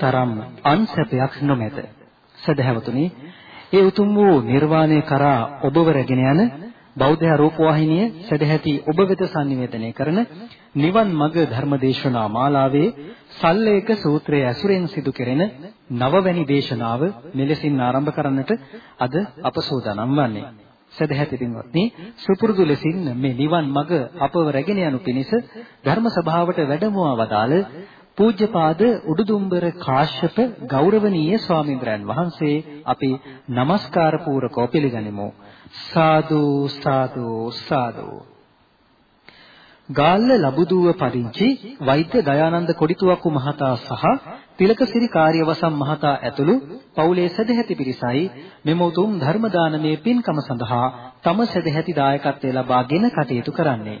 තරම් අන්සැපයක් නොමැත. සදහැවතුනි, ඒ උතුම් වූ නිර්වාණය කරා ඔබව රැගෙන යන බෞද්ධ රූපවාහිනිය සදැහැති ඔබ වෙත sannivedanaya කරන නිවන් මඟ ධර්මදේශනා මාලාවේ සල්ලේක සූත්‍රයේ ඇසුරෙන් සිදු කෙරෙන නවවැනි දේශනාව මෙලෙසින් ආරම්භ කරන්නට අද අප සූදානම් වන්නේ. සදහැති පින්වත්නි සුපුරුදු ලෙසින් මේ නිවන් මඟ අපව රැගෙන යනු පිණිස ධර්ම සභාවට වැඩමවා වදාළ පූජ්‍යපාද උඩුදුම්බර කාශ්‍යප ගෞරවනීය ස්වාමීන්ද්‍රයන් වහන්සේ අපි নমස්කාර පූරකව පිළිගනිමු සාදු සාදු සාදු ගාල්ල ලබුදුව පදිංචි වෛද්‍ය දයානන්ද කොඩිතුවක්කු මහතා සහ තිලකසිරි කාර්යවසම් මහතා ඇතුළු පවුලේ සදැහැති පිරිසයි මෙම උතුම් ධර්ම දානමේ පින්කම සඳහා තම සදැහැති දායකත්වය ලබාගෙන කටයුතු කරන්නේ.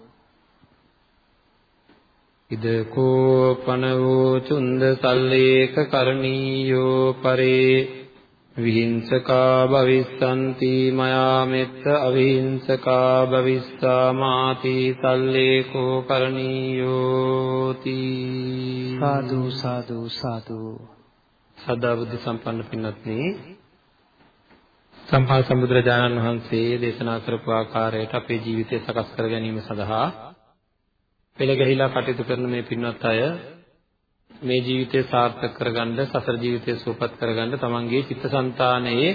ඉදකෝ පනවෝ චුන්ද සල්ලේක කරණීයෝ පරේ. විහිංසකා භවිස්සanti මයා මෙත්ත අවිහිංසකා භවිස්සාමාති සල්ලේකෝ කරණීයෝති. සාදු සාදු සාදු. සදා බුද්ධ සම්පන්න පින්වත්නි. සම්පා සම්බුදුරජාණන් වහන්සේ දේශනා කරපු ආකාරයට අපේ ජීවිතය සකස් කර ගැනීම සඳහා පෙළ ගැහිලා කටයුතු කරන මේ පින්වත් අය මේ ජීවිතය සාර්ථක කරගන්න සසර ජීවිතය සුවපත් කරගන්න තමන්ගේ චිත්තසංතානයේ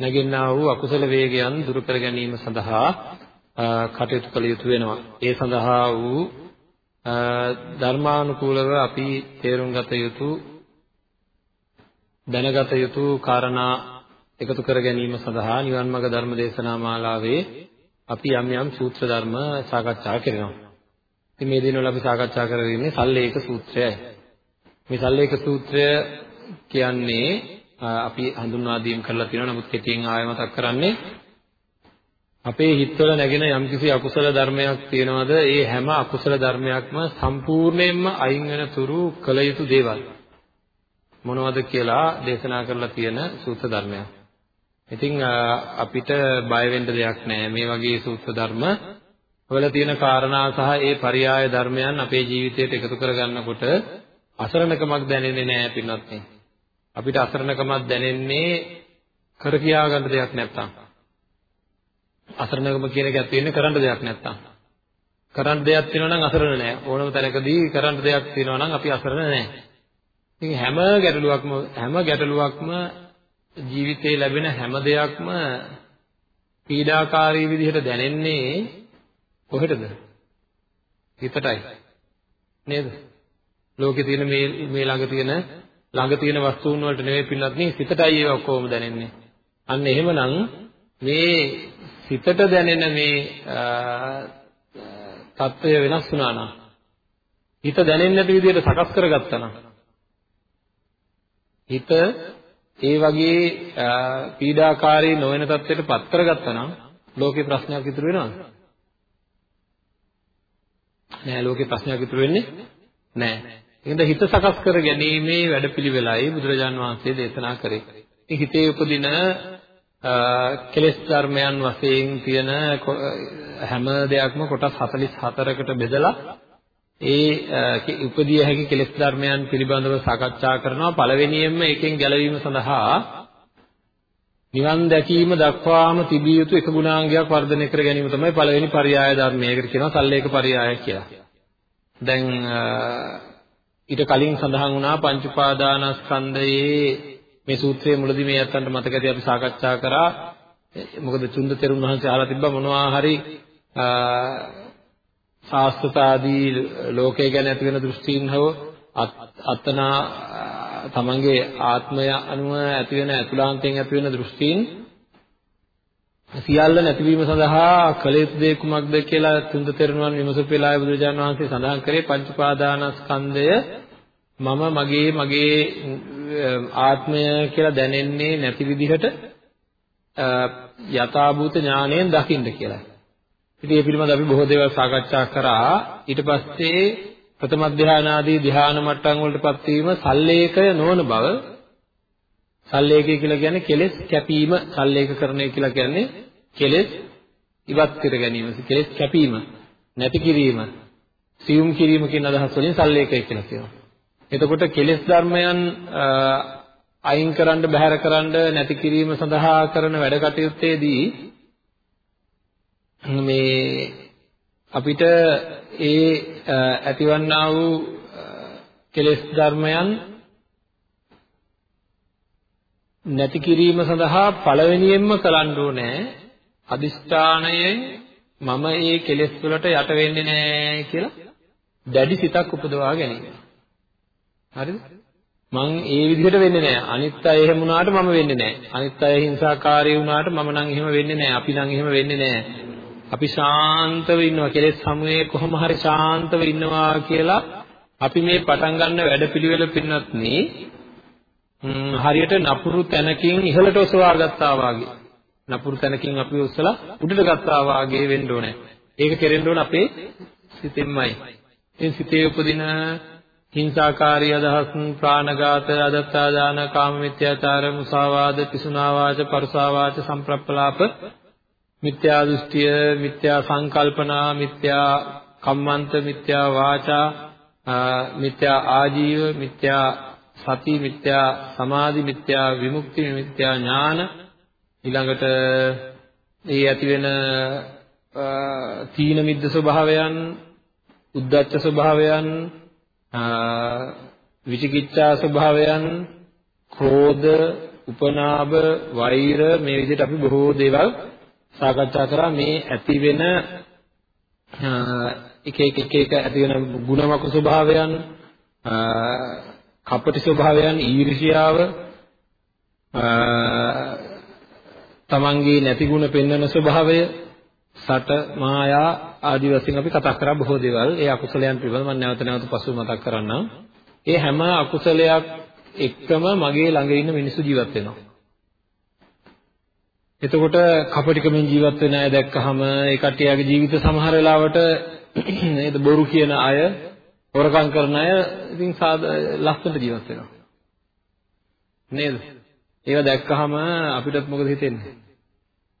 නැගෙන්නා වූ අකුසල වේගයන් දුරු කර ගැනීම සඳහා කටයුතු කළ යුතු වෙනවා. ඒ සඳහා වූ ධර්මානුකූලව අපි තේරුම් ගත යුතු දැනගත යුතු කාරණා එකතු කර ගැනීම සඳහා නිවන් මාර්ග ධර්ම දේශනා මාලාවේ අපි යම් යම් සූත්‍ර ධර්ම සාකච්ඡා කරනවා. ඉතින් මේ දිනවල අපි සාකච්ඡා කරගෙන සල්ලේක සූත්‍රයයි. මේ සල්ලේක සූත්‍රය කියන්නේ අපි හඳුන්වා දීම් කරලා තියෙනවා නමුත් කෙටියෙන් ආයෙ මතක් කරන්නේ අපේ හිතවල නැගෙන යම්කිසි අකුසල ධර්මයක් තියෙනවද ඒ හැම අකුසල ධර්මයක්ම සම්පූර්ණයෙන්ම අයින් වෙන තුරු කළ යුතු දේවල් මොනවද කියලා දේශනා කරලා තියෙන සූත්‍ර ධර්මයක්. ඉතින් අපිට බය වෙන්න දෙයක් නැහැ මේ වගේ සූත්‍ර ධර්ම වල තියෙන කාරණා සහ ඒ පරයාය ධර්මයන් අපේ ජීවිතයට එකතු කරගන්නකොට අසරණකමක් දැනෙන්නේ නැහැ පින්වත්නි. අපිට අසරණකමක් දැනෙන්නේ කර කියා ගන්න දෙයක් නැත්තම්. අසරණකම කියන එක ඇත්තෙන්නේ කරන්න දෙයක් නැත්තම්. කරන්න දෙයක් තියෙනවා නම් අසරණ නැහැ. ඕනම තැනකදී කරන්න දෙයක් තියෙනවා නම් අපි අසරණ නැහැ. ඉතින් හැම ගැටලුවක්ම හැම ගැටලුවක්ම ජීවිතේ ලැබෙන හැම දෙයක්ම පීඩාකාරී විදිහට දැනෙන්නේ කොහෙටද? හිතටයි. නේද? ලෝකේ තියෙන මේ මේ ළඟ තියෙන ළඟ තියෙන වස්තුන් වලට නෙවෙයි පින්නත් නේ හිතටයි ඒක ඔක්කොම දැනෙන්නේ. අන්න එහෙමනම් මේ සිතට දැනෙන මේ తত্ত্বය වෙනස් වුණා නම් හිත දැනෙන්නට විදිහට සකස් කරගත්තා නම් හිත ඒ වගේ පීඩාකාරී නොවන තත්ත්වයකට පත් කරගත්තා නම් ලෝකේ ප්‍රශ්නයක් ඉතුරු වෙනවද? නෑ ලෝකේ ප්‍රශ්නයක් ඉතුරු වෙන්නේ නෑ. ඒකද හිත සකස් කර ගැනීමේ වැඩපිළිවෙලයි බුදුරජාන් වහන්සේ දේශනා කරේ. ඉතින් හිතේ උපදින කෙලෙස් ධර්මයන් වශයෙන් තියෙන හැම දෙයක්ම කොටස් 44කට බෙදලා ඒ උපදිය හැකි කෙලෙස් ධර්මයන් පිළිබඳව සාකච්ඡා කරනවා පළවෙනියෙන්ම එකෙන් ගැලවීම සඳහා නිවන් දැකීම දක්වාම තිබිය යුතු එක ගුණාංගයක් වර්ධනය කර ගැනීම තමයි පළවෙනි පරයාය ධර්මය. ඒකට කියනවා සල්ලේක පරයාය කියලා. දැන් ඊට කලින් සඳහන් වුණා පංච උපාදානස්කන්ධයේ මේ සූත්‍රයේ මුලදී මේ අතන්ට මතක ඇති අපි සාකච්ඡා කරා මොකද චුන්ද තෙරුන් වහන්සේ අහලා තිබ්බා මොනවා හරි සාස්ත්‍රතාදී ලෝකය ගැන ඇති වෙන දෘෂ්ටීන් හෝ අත්තනා තමන්ගේ ආත්මය අනුව ඇති වෙන අතුලාන්තයෙන් ඇති වෙන දෘෂ්ටීන් සියල්ල නැතිවීම සඳහා කළ යුතු දේ කුමක්ද කියලා තුන්ද තෙරණුවන් විමසපු වෙලාවේ බුදුරජාණන් වහන්සේ සඳහන් කරේ පංච පාදානස්කන්ධය මම මගේ මගේ ආත්මය කියලා දැනෙන්නේ නැති විදිහට යථාභූත ඥාණයෙන් දකින්න කියලා. ඉතින් මේ පිළිබඳව අපි බොහෝ දේවල් සාකච්ඡා කරා. ඊට පස්සේ ප්‍රථම ධානාදී ධාන මට්ටම් වලටපත් වීම සල්ලේකය නොවන බව සල්ලේකය කියලා කියන්නේ කෙලෙස් කැපීම සල්ලේකකරණය කියලා කියන්නේ කෙලෙස් ඉවත් කර ගැනීම කෙලෙස් කැපීම නැති කිරීම සියුම් කිරීම කියන අදහස් වලින් සල්ලේකය කියලා කියනවා. එතකොට කෙලෙස් ධර්මයන් අයින් කරන්න බැහැර කරන්න නැති කිරීම සඳහා කරන වැඩ කටයුත්තේදී මේ අපිට ඒ ඇතිවන්නා වූ කෙලෙස් ධර්මයන් නැති කිරීම සඳහා පළවෙනියෙන්ම කරන්න ඕනේ අදිෂ්ඨානයෙන් මම ඒ කෙලෙස් වලට යට වෙන්නේ නැහැ කියලා දැඩි සිතක් උපදවා ගැනීම. හරිද? මං ඒ විදිහට වෙන්නේ නැහැ. අනිත් අය එහෙම වුණාට මම වෙන්නේ නැහැ. අනිත් අය හිංසාකාරී වුණාට මම නම් එහෙම වෙන්නේ නැහැ. අපි නම් එහෙම වෙන්නේ නැහැ. අපි ශාන්තව ඉන්නවා කෙලෙස් සමුවේ කොහොම හරි ශාන්තව ඉන්නවා කියලා අපි මේ පටන් ගන්න වැඩපිළිවෙල පින්නත් නේ හරියට නපුරු තැනකින් ඉහළට ඔසවා ගත්තා වාගේ නපුරු තැනකින් අපි ඔසලා උඩට ගත්තා වාගේ වෙන්න ඕනේ. ඒක කෙරෙන්න ඕන අපේ සිතෙන්මයි. ඉතින් සිතේ උපදින හිංසාකාරී අදහස් ප්‍රාණඝාත අදත්තාදාන කාම මිත්‍යාචාර මුසාවාද පිසුනාවාච පරුසාවාච සම්ප්‍රප්පලාප මිත්‍යා දෘෂ්ටිය, මිත්‍යා සංකල්පනා, මිත්‍යා කම්මන්ත, මිත්‍යා වාචා, මිත්‍යා ආජීව, මිත්‍යා සති, මිත්‍යා සමාධි, මිත්‍යා විමුක්ති, මිත්‍යා ඥාන. ඊළඟට ඒ ඇති වෙන තීන මිද්ද ස්වභාවයන්, උද්දච්ච ස්වභාවයන්, විචිකිච්ඡා ස්වභාවයන්, ක්‍රෝධ, උපනාභ, වෛර මේ විදිහට අපි බොහෝ දේවල් සාකච්ඡා කරා මේ ඇති වෙන එක එක එක එක ඇති වෙන ගුණමක ස්වභාවයන් කපටි ස්වභාවයන් ඊර්ෂියාව තමන්ගේ නැති ගුණ පෙන්වන ස්වභාවය සට මායා ආදී වශයෙන් අපි කතා කරා බොහෝ දේවල්. ඒ අකුසලයන් පිළිබඳව මම නැවත නැවත පසු මතක් කරන්නම්. ඒ හැම අකුසලයක් එක්කම මගේ ළඟ ඉන්න මිනිස්සු ජීවත් වෙනවා. එතකොට කපටිකමෙන් ජීවත් වෙන අය දැක්කහම ඒ කට්ටියගේ ජීවිත සමහර වෙලාවට නේද බොරු කියන අය, හොරකම් කරන අය ඉතින් ලස්සනට ජීවත් වෙනවා. නේද? ඒව දැක්කහම අපිටත් මොකද හිතෙන්නේ?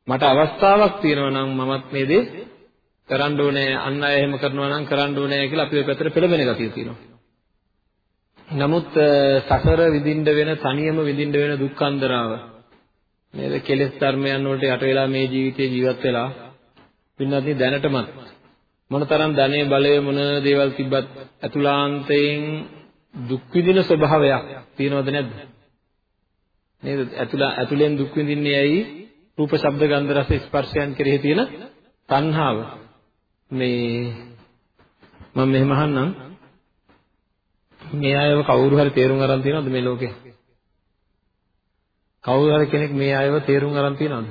මට අවස්ථාවක් තියෙනවා නම් මමත් මේ දේ කරන්න ඕනේ අන් අය එහෙම කරනවා නම් කරන්න ඕනේ කියලා අපි ඔය පැත්තට පෙළඹෙන ගතිය තියෙනවා. නමුත් සසර විඳින්න වෙන තනියම විඳින්න වෙන දුක්ඛන්දරාව නේද? කෙලෙස් ධර්මයන් වලට යට වෙලා මේ ජීවිතේ ජීවත් වෙලා පින්නත් දැනටමත් මොනතරම් ධනෙ බලය මොන දේවල් තිබ්බත් අතුලාන්තයෙන් දුක් විඳින ස්වභාවයක් තියෙනවද නැද්ද? නේද? අතුලා අතුලෙන් දුක් විඳින්නේ ඇයි? රූප ශබ්ද ගන්ධ රස ස්පර්ශයන් කෙරෙහි තියෙන තණ්හාව. මේ මම මෙහෙම අහන්නම්. මේ අයව කවුරු හරි තේරුම් අරන් තියෙනවද මේ ලෝකේ? කවුරු හරි කෙනෙක් මේ අයව තේරුම් ගන්න තියනවද?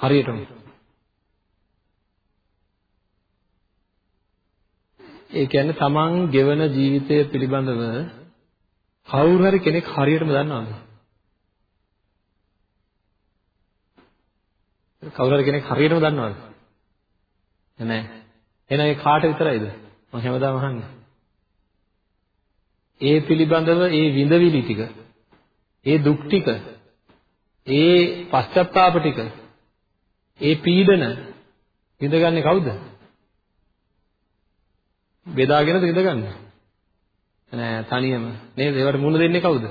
හරියටම. ඒ කියන්නේ තමන් ගෙවන ජීවිතය පිළිබඳව කවුරු හරි කෙනෙක් හරියටම දන්නවද? කවුරු හරි කෙනෙක් හරියටම දන්නවද? නෑ. එහෙනම් ඒ කාට විතරයිද? මම හැමදාම අහන්නේ. ඒ පිළිබඳව ඒ විඳවිලි ටික, ඒ දුක් ටික ඒ පශ්චත්තාප ටික ඒ පීඩන විඳගන්නේ කවුද? බෙදාගෙනද විඳගන්නේ? නෑ තනියම. නේද? ඒවට මුණ දෙන්නේ කවුද?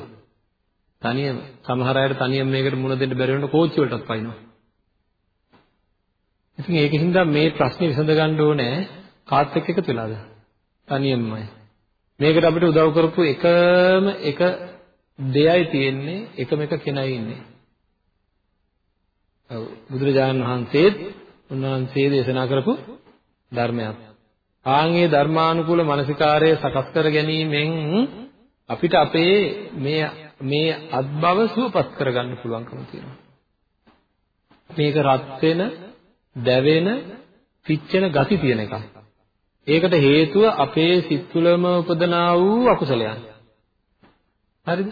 තනියම. සමහර අයට තනියම මේකට මුණ දෙන්න බැරි වෙනකොට කෝච්චි වලටත් පයින්නවා. ඉතින් ඒකින්ද මේ ප්‍රශ්නේ විසඳ ගන්න ඕනේ කාත් එක්ක එකතු වෙලාද? තනියමමයි. මේකට අපිට උදව් කරපු එකම එක දෙයයි තියෙන්නේ එකම එක කෙනයි ඉන්නේ. ඔව් බුදුරජාණන් වහන්සේත් උන්වහන්සේ දේශනා කරපු ධර්මයක්. ආන්ගේ ධර්මානුකූල මානසිකාරය සකස් කර ගැනීමෙන් අපිට අපේ මේ මේ අත්බව සුවපත් කරගන්න පුළුවන්කම තියෙනවා. මේක රත් වෙන, දැවෙන, පිච්චෙන ගති තියෙන එකක්. ඒකට හේතුව අපේ සිත් තුළම උපදනා වූ අකුසලයන්. හරිද?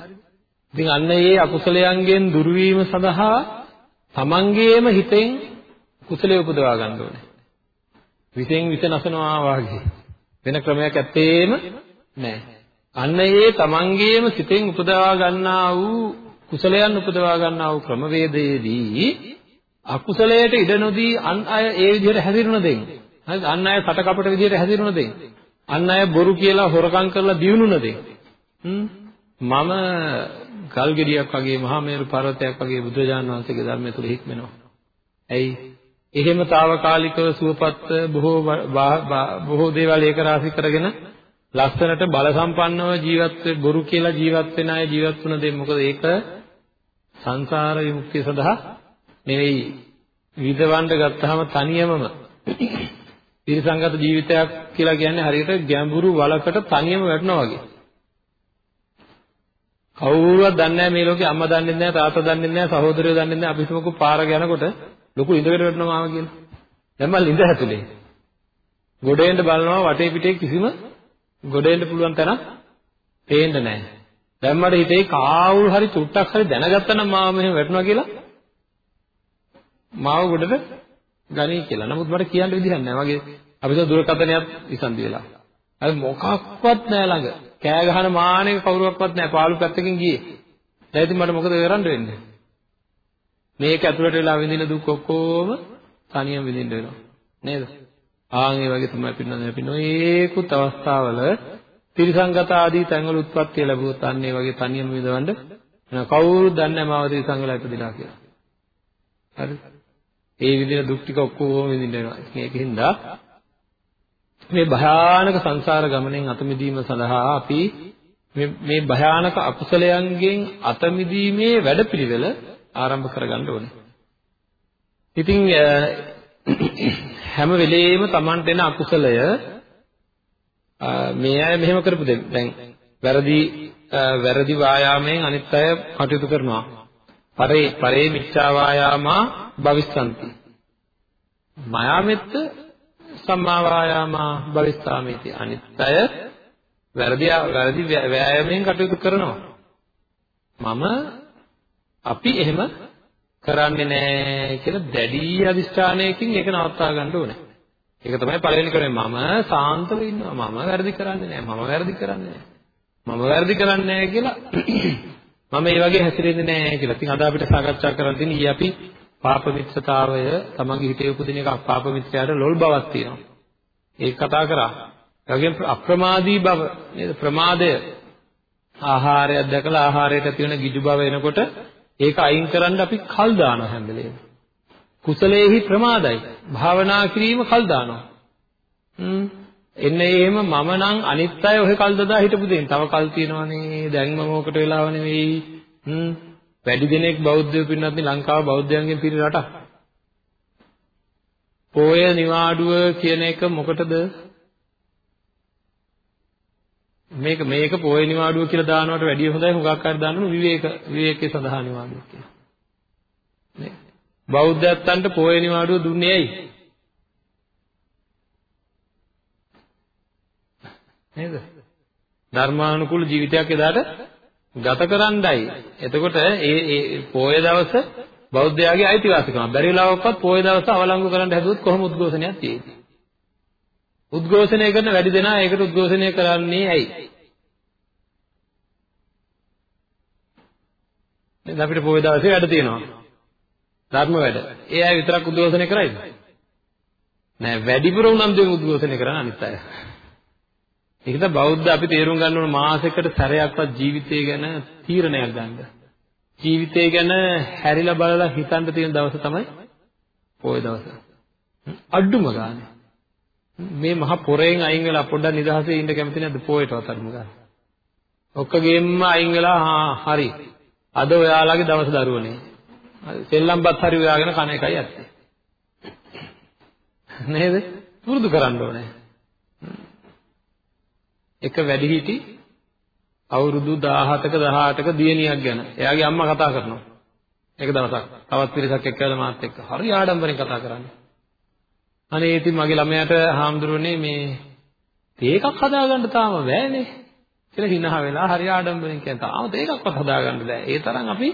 ඉතින් අන්න ඒ අකුසලයන්ගෙන් දුර්වීම සඳහා තමන්ගේම හිතෙන් කුසලයේ උපදවා ගන්න ඕනේ. විසෙන් විස නසනවා වාගේ වෙන ක්‍රමයක් ඇත්තේම නැහැ. අන්න ඒ තමන්ගේම සිතෙන් උපදවා ගන්නා වූ කුසලයන් උපදවා ගන්නා වූ ක්‍රමවේදයේදී අකුසලයට ඉඩ නොදී අන් අය ඒ විදිහට හැදිරුණ දෙයින් හරිද? අන් අය කට කපට විදිහට හැදිරුණ දෙයින් අන් අය බොරු කියලා හොරකම් කරලා දිනුන දෙයින් මම ගල් ගෙඩියක් වගේ මහා මේරු පර්වතයක් වගේ බුදුරජාණන් වහන්සේගේ ධර්මය තුල හික්මෙනවා. ඇයි? එහෙම తాවකාලිකව සුවපත් බොහෝ බොහෝ දේවල් ඒක රාශි කරගෙන ලස්සනට බල සම්පන්නව ජීවත් බොරු කියලා ජීවත් වෙන අය ජීවත් වුණ දේ මොකද ඒක සංසාර විමුක්තිය සඳහා නෙවෙයි විදවන්න ගත්තාම තනියමම ත්‍රිසංගත ජීවිතයක් කියලා කියන්නේ හරියට ගැඹුරු වලකට තනියම වැටෙනවා වගේ. කවුරුවත් දන්නේ නැහැ මේ ලෝකේ අම්මා දන්නේ නැහැ තාත්තා දන්නේ නැහැ සහෝදරයෝ දන්නේ නැහැ අපි හිතමුකෝ පාර යනකොට ලොකු ඉඳකට වැටෙනවා ආව කියලා. දැන් මල් ඉඳ හැතුලේ. ගොඩේන්න බලනවා වටේ පිටේ කිසිම ගොඩේන්න පුළුවන් තරම් පේන්නේ නැහැ. දැන් මට හිතේ කාවුල් හරි චුට්ටක් හරි දැනගත්තා නම් මාව මෙහෙම වැටුණා කියලා මාව ගොඩට ගනී කියලා. නමුත් මට කියන්න විදිහක් නැහැ. මගේ අපිට දුරකථනයක් විසන්දි වෙලා. අර මොකක්වත් නැහැ ළඟ. කෑ ගහන මානෙක කවුරුවක්වත් නැහැ. පාළු පැත්තකින් ගියේ. දැන් ඉතින් මට මොකද කරන්න වෙන්නේ? මේක ඇතුළට වෙලා විඳින දුක් ඔක්කොම තනියම විඳින්න වෙනවා. නේද? ආන් ඒ වගේ තමයි පින්නන්නේ අපි නොයේකුත් අවස්ථාවල තිරිසංගත ආදී තැන්වල උත්පත්ති ලැබුවොත් අන්න ඒ වගේ තනියම විඳවන්න කවුරුත් දන්නේ නැහැ මාව තිරිසංගල ඉපදිලා කියලා. හරි. ඒ විදිහට දුක් ටික ඔක්කොම විඳින්න වෙනවා. ඒකින්ද මේ භයානක සංසාර ගමනෙන් අත මිදීම සඳහා අපි මේ භයානක අකුසලයන්ගෙන් අත මිදීමේ වැඩපිළිවෙල ආරම්භ කරගන්න ඕනේ. ඉතින් හැම වෙලෙම Tamanට එන අකුසලය මේ අය මෙහෙම කරපු දැන් වැරදි වැරදි වායාමයෙන් අනිත් අය කටයුතු කරනවා. පරේ පරේ මිච්ඡා වායාමා භවිස්සanti. මයාමෙත්ත සම්මා වායාමා භවිස්සාමිති. අනිත් අය වැරදි වැරදි වෑයමෙන් කටයුතු කරනවා. මම අපි එහෙම කරන්නේ නැහැ කියලා දැඩි අදිෂ්ඨානයකින් ඒක නවත්වා ගන්න ඕනේ. ඒක තමයි පළවෙනි කරන්නේ මම සාන්තව ඉන්නවා. මම වැරදි කරන්නේ නැහැ. මම වැරදි කරන්නේ නැහැ. මම වැරදි කරන්නේ නැහැ කියලා මම ඒ වගේ හැසිරෙන්නේ නැහැ කියලා. ඉතින් අද අපිට සාකච්ඡා කරන්න තියෙන ඊ අපි පාප මිත්‍රතාවය තමන්ගේ හිතේ උපදින එක පාප මිත්‍රයාට ලොල් බවක් තියෙනවා. ඒක කතා කරා. ඒ වගේම අප්‍රමාදී බව නේද? ප්‍රමාදය ආහාරයක් දැකලා ආහාරයට තියෙන ගිජු බව එනකොට ඒක අයින් කරන්න අපි කල් දානවා හැම වෙලේම. කුසලයේහි ප්‍රමාදයි. භාවනා කිරීම කල් දානවා. හ්ම්. එන්නේ එහෙම මම නම් අනිත් අය ඔහෙ කල් දදා හිටපු දෙයින් තව කල් තියෙනවනේ. දැන් මම ඕකට වෙලාව නෙවෙයි. හ්ම්. වැඩි දෙනෙක් බෞද්ධයෝ පින්නත් ලංකාව බෞද්ධයන්ගෙන් පිරි රටක්. පොය නිවාඩුව කියන එක මොකටද? මේක මේක පොය නිවාඩුව කියලා දානවට වැඩිය හොඳයි හුඟක් අය දාන්න විවේක විවේකයේ සඳහා නිවාඩුව කියලා. නේ බෞද්ධයන්ට පොය නිවාඩුව දුන්නේ ඇයි? නේද? ධර්මානුකූල ජීවිතයක් එදාට ගත කරන්නයි. එතකොට ඒ ඒ පොය දවස බෞද්ධයාගේ අයිතිවාසිකම. බැරි වෙලාවකවත් පොය දවස අවලංගු කරන්න හැදුවොත් කොහොම උද්ඝෝෂණයක් තියෙන්නේ? උද්ඝෝෂණය කරන වැඩි දෙනා ඒකට උද්ඝෝෂණය කරන්නේ ඇයි? දැන් අපිට පොය දවසේ වැඩ තියෙනවා. ධර්ම වැඩ. ඒ අය විතරක් උද්ඝෝෂණය කරයිද? නෑ වැඩිපුර උනන්දුවෙන් උද්ඝෝෂණය කරන අනිත් අය. ඒකද බෞද්ධ අපි තේරුම් ගන්න ඕන මාසෙකට සැරයක්වත් ජීවිතය ගැන තීරණයක් ගන්න. ජීවිතය ගැන හැරිලා බලලා හිතන්න තියෙන දවස තමයි පොය දවස. අඩුම ගානේ. මේ මහ පොරෙන් අයින් වෙලා පොඩ්ඩක් නිදහසේ ඉන්න කැමති නැද්ද පොයටවත් අඩුම ගන්න. ඔක්කොගෙම අයින් වෙලා හා හරි. අද ඔයාලගේ දවස් දරුවනේ. සෙල්ලම්පත් හරි ඔයාගෙන කන එකයි ඇත්තේ. නේද? පුරුදු කරන්න ඕනේ. එක වැඩිහිටි අවුරුදු 17ක 18ක දියණියක් ගැන එයාගේ අම්මා කතා කරනවා. එක දවසක් තවත් පිරිසක් එක්කලා මාත් එක්ක හරි ආඩම්බරෙන් කතා කරන්නේ. අනේ ඉතින් මගේ ළමයාට හාමුදුරනේ මේ තේකක් හදාගන්න තාම බෑනේ කියලා හිනහ වෙලා හරි ආඩම්බරෙන් කියන තාම තේකක්වත් හදාගන්න බෑ. ඒ තරම් අපි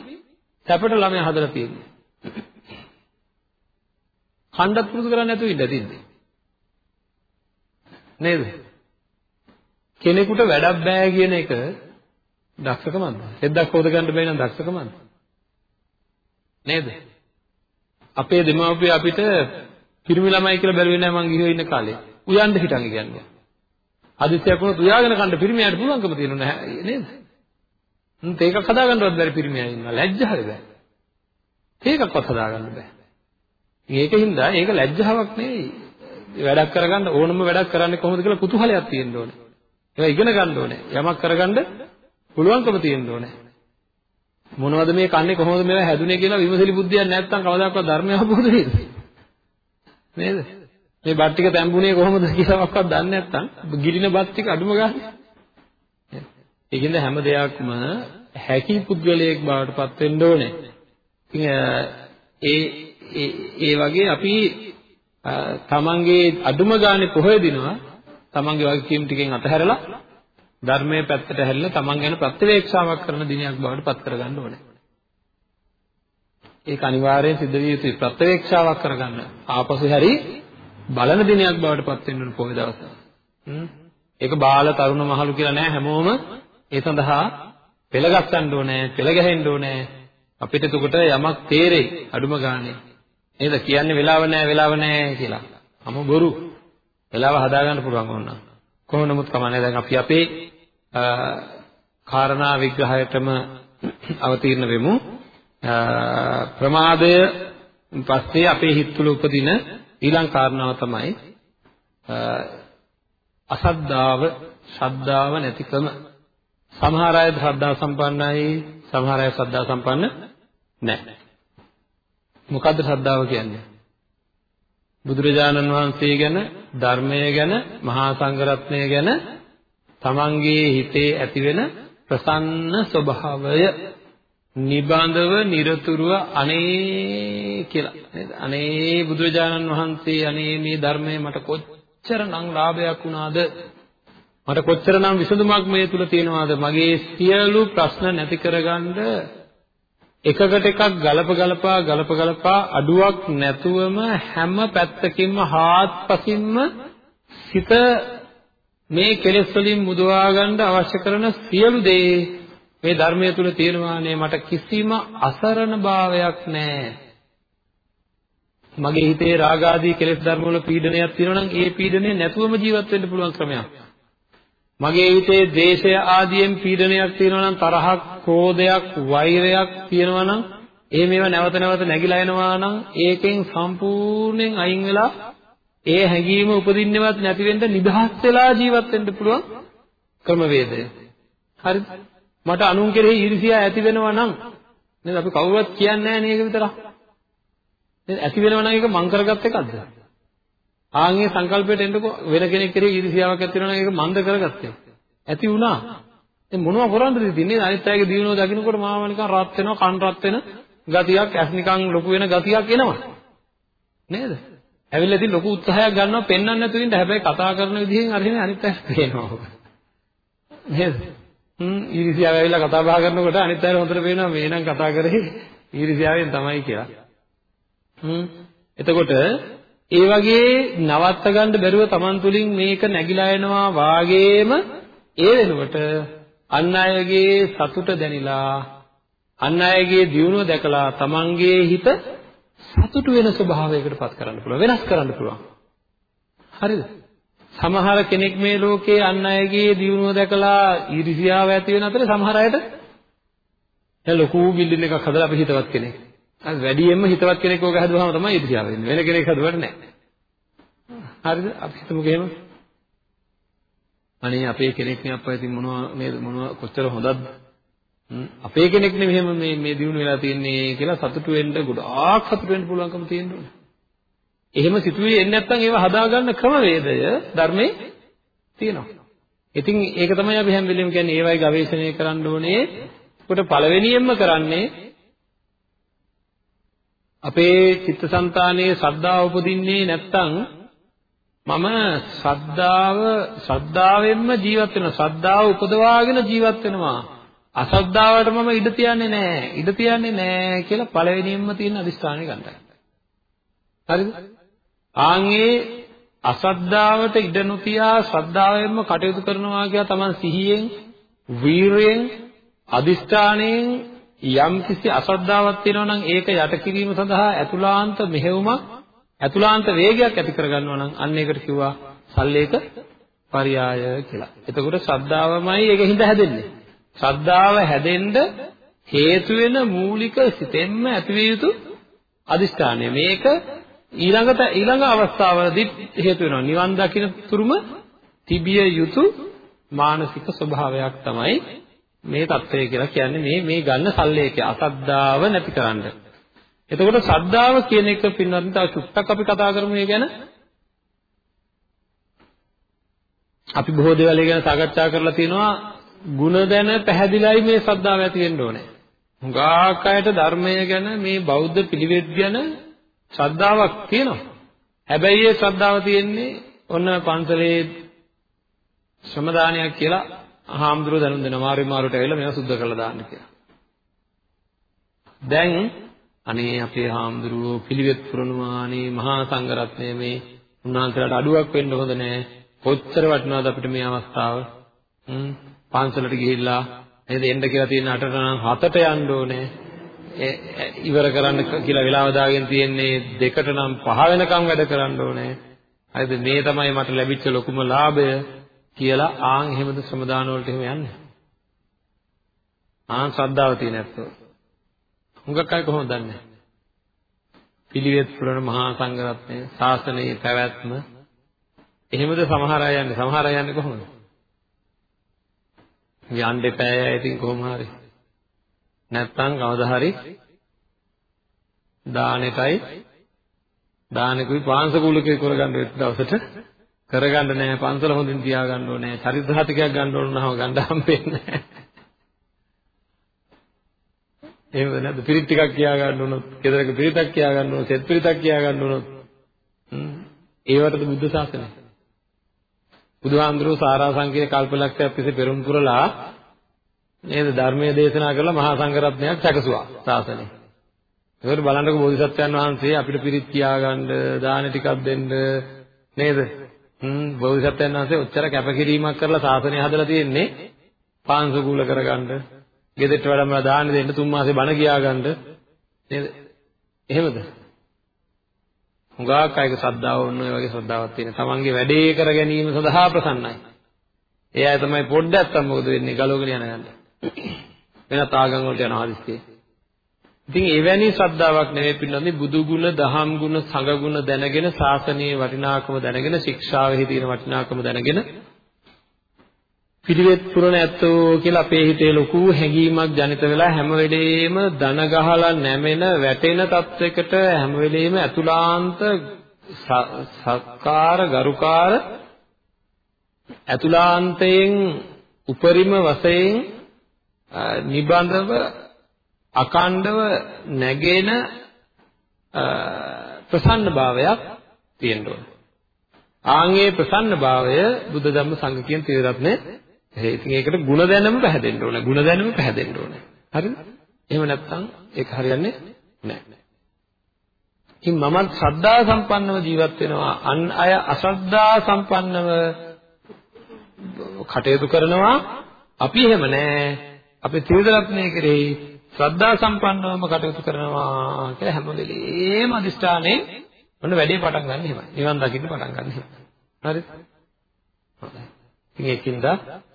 සැපට ළමයා හදලා තියෙන්නේ. ඛණ්ඩත් පුරුදු කරන්නේ නැතුව ඉඳ තින්නේ. නේද? කෙනෙකුට වැඩක් බෑ කියන එක දක්ෂකමක්ද? එද්දක් හොද ගන්න බැයි නම් දක්ෂකමක්ද? නේද? අපේ දෙමාපිය අපිට පිරිමි ළමයි කියලා බැලුවේ නැහැ මං ගිහින් ඉන්න කාලේ. උයන්ඩ හිටන් කියන්නේ. අදිස්ත්‍යක් වුණොත් උයාගෙන කන්න පිරිමියාට පුළුවන්කම තියෙනව නැහැ නේද? හ්ම් තේකක් හදාගන්නවත් බැරි පිරිමියා ඉන්නවා. ලැජ්ජාවේ බෑ. තේකක්වත් හදාගන්න බෑ. ඒකින්ද ඒක ලැජ්ජාවක් නෙවෙයි. වැඩක් කරගන්න ඕනම වැඩක් කරන්නේ කොහොමද කියලා කුතුහලයක් තියෙන්න ඕනේ. ඒවා ඉගෙන ගන්න ඕනේ. යමක් කරගන්න පුළුවන්කම තියෙන්න ඕනේ. මොනවද මේ කන්නේ කොහොමද මේවා හැදුනේ කියලා විමසලි බුද්ධියක් නැත්නම් කවදාකවත් ධර්මය අවබෝධ වෙන්නේ නේද? මේ බත් ටික තැඹුනේ කොහොමද කියලාවත් දන්නේ නැත්නම් ගිලින බත් ටික අඩුම ගන්න. ඒකින්ද හැම දෙයක්ම හැකි පුද්ගලයෙක් බවට පත් වෙන්න ඕනේ. ඉතින් ඒ ඒ වගේ අපි තමන්ගේ අඩුම ගානේ පොහොය දිනවා තමන්ගේ වගකීම් ටිකෙන් අතහැරලා ධර්මයේ පැත්තට හැරිලා තමන් ගැන ප්‍රත්‍යවේක්ෂාවක් කරන දිනයක් බවට පත් කරගන්න ඕනේ. ඒක අනිවාර්යයෙන් සිද්ධ විය යුතුයි ප්‍රත්‍යවේක්ෂාවක් කරගන්න. ආපසු හැරි බලන දිනයක් බවට පත් වෙන්න ඕන පොය දවස. ඒක බාල තරුණ මහලු කියලා නෑ හැමෝම ඒ සඳහා පෙළ ගස්සන්න ඕනේ, පෙළ ගැහෙන්න ඕනේ. අපිට එතකොට යමක් තේරෙයි අඩුම ගානේ. නේද? කියන්නේ වෙලාව නෑ, වෙලාව නෑ කියලා. අම බොරු. වෙලාව හදාගන්න පුළුවන් වුණා. කොහොම නමුත් කමන්නේ දැන් අපි අපේ කාරණා විග්‍රහයටම අවතීර්ණ වෙමු. ප්‍රමාදය පස්සේ අපේ හිත තුළ උපදින ඊළඟ කාරණාව තමයි අසද්ධාව, ශ්‍රද්ධාව නැතිකම. සමහර අය ශ්‍රද්ධා සම්පන්නයි, සමහර අය ශ්‍රද්ධා සම්පන්න නැහැ. මොකද්ද ශ්‍රද්ධාව කියන්නේ? බුදුරජාණන් වහන්සේ ගැන, ධර්මය ගැන, මහා සංඝරත්නය ගැන තමන්ගේ හිතේ ඇතිවෙන ප්‍රසන්න ස්වභාවය. නිබඳව নিরතුරුව අනේ කියලා. නේද? අනේ බුදුරජාණන් වහන්සේ අනේ මේ ධර්මය මට කොච්චරනම් ලාභයක් වුණාද? මට කොච්චරනම් විසඳුමක් මේ තුල තියෙනවාද? මගේ සියලු ප්‍රශ්න නැති කරගන්න එකකට එකක් ගලප ගලපා ගලප ගලපා අඩුවක් නැතුවම හැම පැත්තකින්ම හාත්පසින්ම සිත මේ කෙලෙස් වලින් මුදවා ගන්න අවශ්‍ය කරන සියලු දේ මේ ධර්මයේ තුල තියෙනවානේ මට කිසිම අසරණ භාවයක් නැහැ. මගේ හිතේ රාගාදී කෙලෙස් ධර්ම වල පීඩනයක් තියෙනවා නම් ඒ පීඩනය නැතුවම ජීවත් වෙන්න පුළුවන් ක්‍රමයක්. මගේ හිතේ ද්වේෂය ආදියෙන් පීඩනයක් තියෙනවා නම් තරහක්, ක්‍රෝධයක්, වෛරයක් තියෙනවා නම් ඒ මේවා නැවත නැවත නැగిලා එනවා නම් ඒකෙන් සම්පූර්ණයෙන් අයින් වෙලා ඒ හැඟීම උපදින්නවත් නැති වෙන්න නිදහස් වෙලා ජීවත් වෙන්න පුළුවන් ක්‍රමවේදය. හරිද? මට අනුන් කෙරෙහි ඊර්ෂියා ඇති වෙනවා නම් නේද අපි කවුරුවත් කියන්නේ නැහැ නේද විතරක්. නේද ඇති වෙනවා නම් ඒක මං කරගත් එකක්ද? ආන්ගේ සංකල්පයට එන්නකො වෙන කෙනෙක් කෙරෙහි ඊර්ෂියාවක් ඇති වෙනවා නම් ඒක මන්ද කරගත්තේ. ඇති වුණා. ඉතින් මොනව කරන්නද ඉතින් අනිත් අයගේ දිනුව දකින්නකොට මාව නිකන් රත් වෙනවා කන් රත් වෙන ගතියක් ඇස් නිකන් ලොකු වෙන ගතියක් එනවා. නේද? ඇවිල්ලා ඉතින් ලොකු උත්සාහයක් ගන්නවා පෙන්වන්න නැතුව ඉන්න හැබැයි කතා කරන විදිහෙන් අරිනේ අනිත් අය පේනවා. නේද? හ්ම් ඊර්ෂ්‍යාව ඇවිල්ලා කතා බහ කරනකොට අනිත් අය හොඳට පේනවා මේ නම් කතා කරේ ඊර්ෂ්‍යාවෙන් තමයි කියලා. හ්ම් එතකොට ඒ වගේ නවත්ත ගන්න බැරුව Taman තුලින් මේක නැగిලා එනවා වාගේම ඒ වෙනුවට අන් අයගේ සතුට දැනිලා අන් අයගේ දියුණුව දැකලා Tamanගේ හිත සතුටු වෙන ස්වභාවයකට පත් කරන්න පුළුවන් වෙනස් කරන්න පුළුවන්. හරිද? සමහර කෙනෙක් මේ ලෝකේ අන් අයගේ දියුණුව දැකලා ඊර්ෂියාව ඇති වෙන අතරේ සමහර අයට දැන් ලොකු බිල්ඩින් එකක් හදලා අපි හිතවත් කෙනෙක්. අර වැඩියෙන්ම හිතවත් කෙනෙක් ඕක හදුවාම තමයි ඊර්ෂියාව වෙන්නේ. වෙන කෙනෙක් හදුවට නැහැ. හරිද? අපි හිතමු එහෙම. අනේ අපේ කෙනෙක් නේ අප්පා ඉතින් මොනවා නේද මොනවා කොච්චර හොඳද? අපේ කෙනෙක් නේ මෙහෙම මේ මේ දිනු වෙලා තියන්නේ කියලා සතුටු වෙන්න ගොඩාක් සතුටු වෙන්න පුළුවන්කම තියෙනවා. එහෙම සිතුවේ එන්නේ නැත්නම් ඒව හදාගන්න ක්‍රමවේදය ධර්මයේ තියෙනවා. ඉතින් ඒක තමයි අපි හැම වෙලෙම කියන්නේ ඒවයි ගවේෂණය කරන්න ඕනේ. කොට පළවෙනියෙන්ම කරන්නේ අපේ චිත්තසංතානයේ ශ්‍රද්ධාව උපදින්නේ නැත්නම් මම ශ්‍රද්ධාව ශ්‍රද්ධාවෙන්ම ජීවත් වෙනවා. ශ්‍රද්ධාව උපදවාගෙන ජීවත් වෙනවා. අශ්‍රද්ධාවට මම ඉඩ තියන්නේ නැහැ. ඉඩ තියන්නේ නැහැ කියලා පළවෙනියෙන්ම තියෙන අදිස්ථානය ගන්නයි. හරිද? ආන්ගේ අශ්‍රද්ධාවට ඉඩ නොතියා ශ්‍රද්ධාවෙන්ම කටයුතු කරනවා කියලා තමයි සිහියෙන්, වීරයෙන්, අදිස්ථාණයෙන් යම් කිසි අශ්‍රද්ධාවක් තියෙනවා නම් ඒක යට කිරීම සඳහා අතුලාන්ත මෙහෙයුමක්, අතුලාන්ත වේගයක් ඇති කරගන්නවා නම් අන්න ඒකට කිව්වා සල්ලේක පරියාය කියලා. එතකොට ශ්‍රද්ධාවමයි ඒකින්ද හැදෙන්නේ. ශ්‍රද්ධාව හැදෙන්න හේතු වෙන මූලික සිතෙන්ම ඇතිවිය යුතු අදිෂ්ඨානය. මේක ඊළඟට ඊළඟ අවස්ථාවවලදී හේතු වෙනවා. නිවන් දකින්න තුරුම තිබිය යුතු මානසික ස්වභාවයක් තමයි මේ தত্ত্বය කියලා කියන්නේ මේ මේ ගන්න සල්ලේක අසද්දාව නැතිකරන්න. එතකොට සද්දාව කියන එක පින්වත්නි තව චුට්ටක් අපි කතා කරමු මේ ගැන. අපි බොහෝ දේවල් ගැන සාකච්ඡා කරලා තිනවා ಗುಣ දැන පැහැදිලයි මේ සද්දාව ඇති වෙන්න ඕනේ. හුඟාක් අයට ධර්මය ගැන මේ බෞද්ධ පිළිවෙත් ගැන ශ්‍රද්ධාවක් තියෙනවා. හැබැයි ඒ ශ්‍රද්ධාව තියෙන්නේ ඔන්න පන්සලේ ශ්‍රමදානයක් කියලා හාමුදුරුවෝ දැනුම් දෙනවා මාරු මාරුට ඇවිල්ලා මේවා සුද්ධ කරලා දාන්න කියලා. දැන් අනේ අපේ හාමුදුරුවෝ පිළිවෙත් පුරනවා අනේ මහා සංඝරත්නය මේ උන්වහන්සේලාට අඩුවක් වෙන්න හොඳ නැහැ. කොච්චර වටිනවද අපිට මේ අවස්ථාව? හ්ම් පන්සලට ගිහිල්ලා නේද එන්න කියලා තියෙන අටට නම් හතට යන්න ඕනේ. ඉවර කරන්න කියලා වෙලාව දාගෙන තියෙන්නේ දෙකට නම් පහ වෙනකම් වැඩ කරන්න ඕනේ. හරිද මේ තමයි මට ලැබිච්ච ලොකුම ලාභය කියලා ආන් එහෙමද ශ්‍රමදාන වලට එහෙම යන්නේ. ආන් ශ්‍රද්ධාව තියෙන ඇත්තෝ. හුඟක් අය කොහොමද දන්නේ? පිළිවෙත් පුරන මහා සංඝරත්නය ශාසනයේ පැවැත්ම එහෙමද සමහර අය යන්නේ සමහර අය යන්නේ කොහොමද? යන්න එපා ඉතින් කොහොම හරි. නැත්තම් කවදා හරි දානෙටයි දානෙකුයි පාංශකූලකේ කරගන්න වෙච්ච දවසට කරගන්න නෑ පන්සල හොඳින් තියාගන්න ඕනේ චරිත හතිකයක් ගන්න ඕන නම් ගන්න හම්බෙන්නේ නෑ එහෙමද නැද්ද පිරිත් ටිකක් කියා ගන්න ඕනොත් කෙදරක පිරිතක් කියා ගන්න ඕනොත් සෙත් පිරිතක් කියා ගන්න ඕනොත් ඒවටද බුද්ධ ශාසනය බුදුහාමුදුරුවෝ සාරාංශකයේ කල්පලක්ෂයක් තිස්සේ පෙරම් පුරලා නේද ධර්මයේ දේශනා කරලා මහා සංඝරත්නයක් සැකසුවා ශාසනය. ඒකට බලන්නකො බෝධිසත්වයන් වහන්සේ අපිට පිරිත් කියාගන්න දාන ටිකක් දෙන්න නේද? හ්ම් බෝධිසත්වයන් වහන්සේ ඔච්චර කැපකිරීමක් කරලා ශාසනය හදලා තියෙන්නේ පාංශුකූල කරගන්න, ගෙදරට වැඩම දාන දෙන්න, තුන් මාසේ බණ කියාගන්න නේද? එහෙමද? හුඟක් අයක ශ්‍රද්ධාව වුණ ඔය වගේ ශ්‍රද්ධාවක් තියෙන. තමන්ගේ වැඩේ කර ගැනීම සඳහා ප්‍රසන්නයි. ඒ අය තමයි පොඩ්ඩක් අත්තම් මොකද වෙන්නේ ගලවගෙන යන යන්න. වෙනත් ආගම් වලට යන හදිස්සියේ. ඉතින් එවැනි ශ්‍රද්ධාවක් නෙවෙයි පින්නන්නේ බුදු ගුණ, දහම් ගුණ, සංඝ ගුණ දැනගෙන ශාසනයේ වටිනාකම දැනගෙන ශික්ෂාවෙහි තියෙන වටිනාකම දැනගෙන පිළිවෙත් පුරණ ඇත්තෝ කියලා අපේ හිතේ ලොකු හැඟීමක් ජනිත වෙලා හැම වෙලෙම දන ගහලා නැමෙන වැටෙන තත්වයකට හැම වෙලෙම අතුලාන්ත සත්කාර ගරුකාර අතුලාන්තයෙන් උපරිම වශයෙන් නිබඳව අකණ්ඩව නැගෙන ප්‍රසන්න භාවයක් තියෙන්න ඕන. ආන්ගේ ප්‍රසන්න භාවය බුද්ධ ධම්ම සංඝ කියන ත්‍රිරත්නේ ඒ ඉතින් ඒකට ಗುಣ දැනම පැහැදෙන්න ඕනේ. ಗುಣ දැනම පැහැදෙන්න ඕනේ. හරිද? එහෙම නැත්නම් ඒක හරියන්නේ නැහැ. ඉතින් මමත් ශ්‍රද්ධා සම්පන්නව ජීවත් වෙනවා. අන් අය අශ්‍රද්ධා සම්පන්නව කටයුතු කරනවා. අපි එහෙම නැහැ. අපි ත්‍රිවිධරත්නයේ කෙරෙහි ශ්‍රද්ධා සම්පන්නවම කටයුතු කරනවා කියලා හැම වෙලේම අදිෂ්ඨානේ මොන වැඩේ පටන් ගන්න එහෙමයි. නිවන් දකින්න පටන් ගන්න එහෙමයි. හරිද? හොඳයි. ඉතින් ඒකින්ද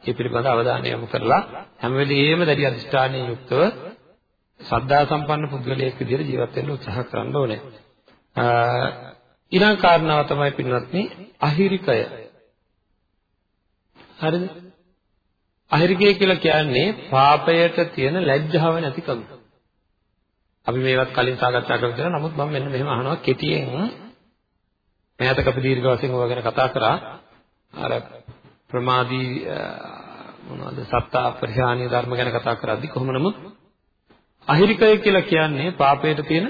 මේ පිළිබඳ අවධානය යොමු කරලා හැම වෙලෙම දැඩි අධිෂ්ඨානයෙන් යුක්තව සද්ධා සම්පන්න පුද්ගලයෙක් විදිහට ජීවත් වෙන්න උත්සාහ කරන්න ඕනේ. ඊළඟ කාරණාව තමයි පින්වත්නි අහිරිකය. හරිද? අහිරිකය කියලා කියන්නේ පාපයට තියෙන ලැජ්ජාව නැතිකම. අපි මේවත් කලින් සාකච්ඡා කරලා නමුත් මම මෙන්න මෙහෙම අහනවා කෙටියෙන් මෑතක අපි දීර්ඝ වශයෙන් ඔය ගැන කතා කරා අර ප්‍රමාදී මොනවද සත්තා පරිහානිය ධර්ම ගැන කතා කරද්දි කොහොම නමුත් අහිරිකය කියලා කියන්නේ පාපයට තියෙන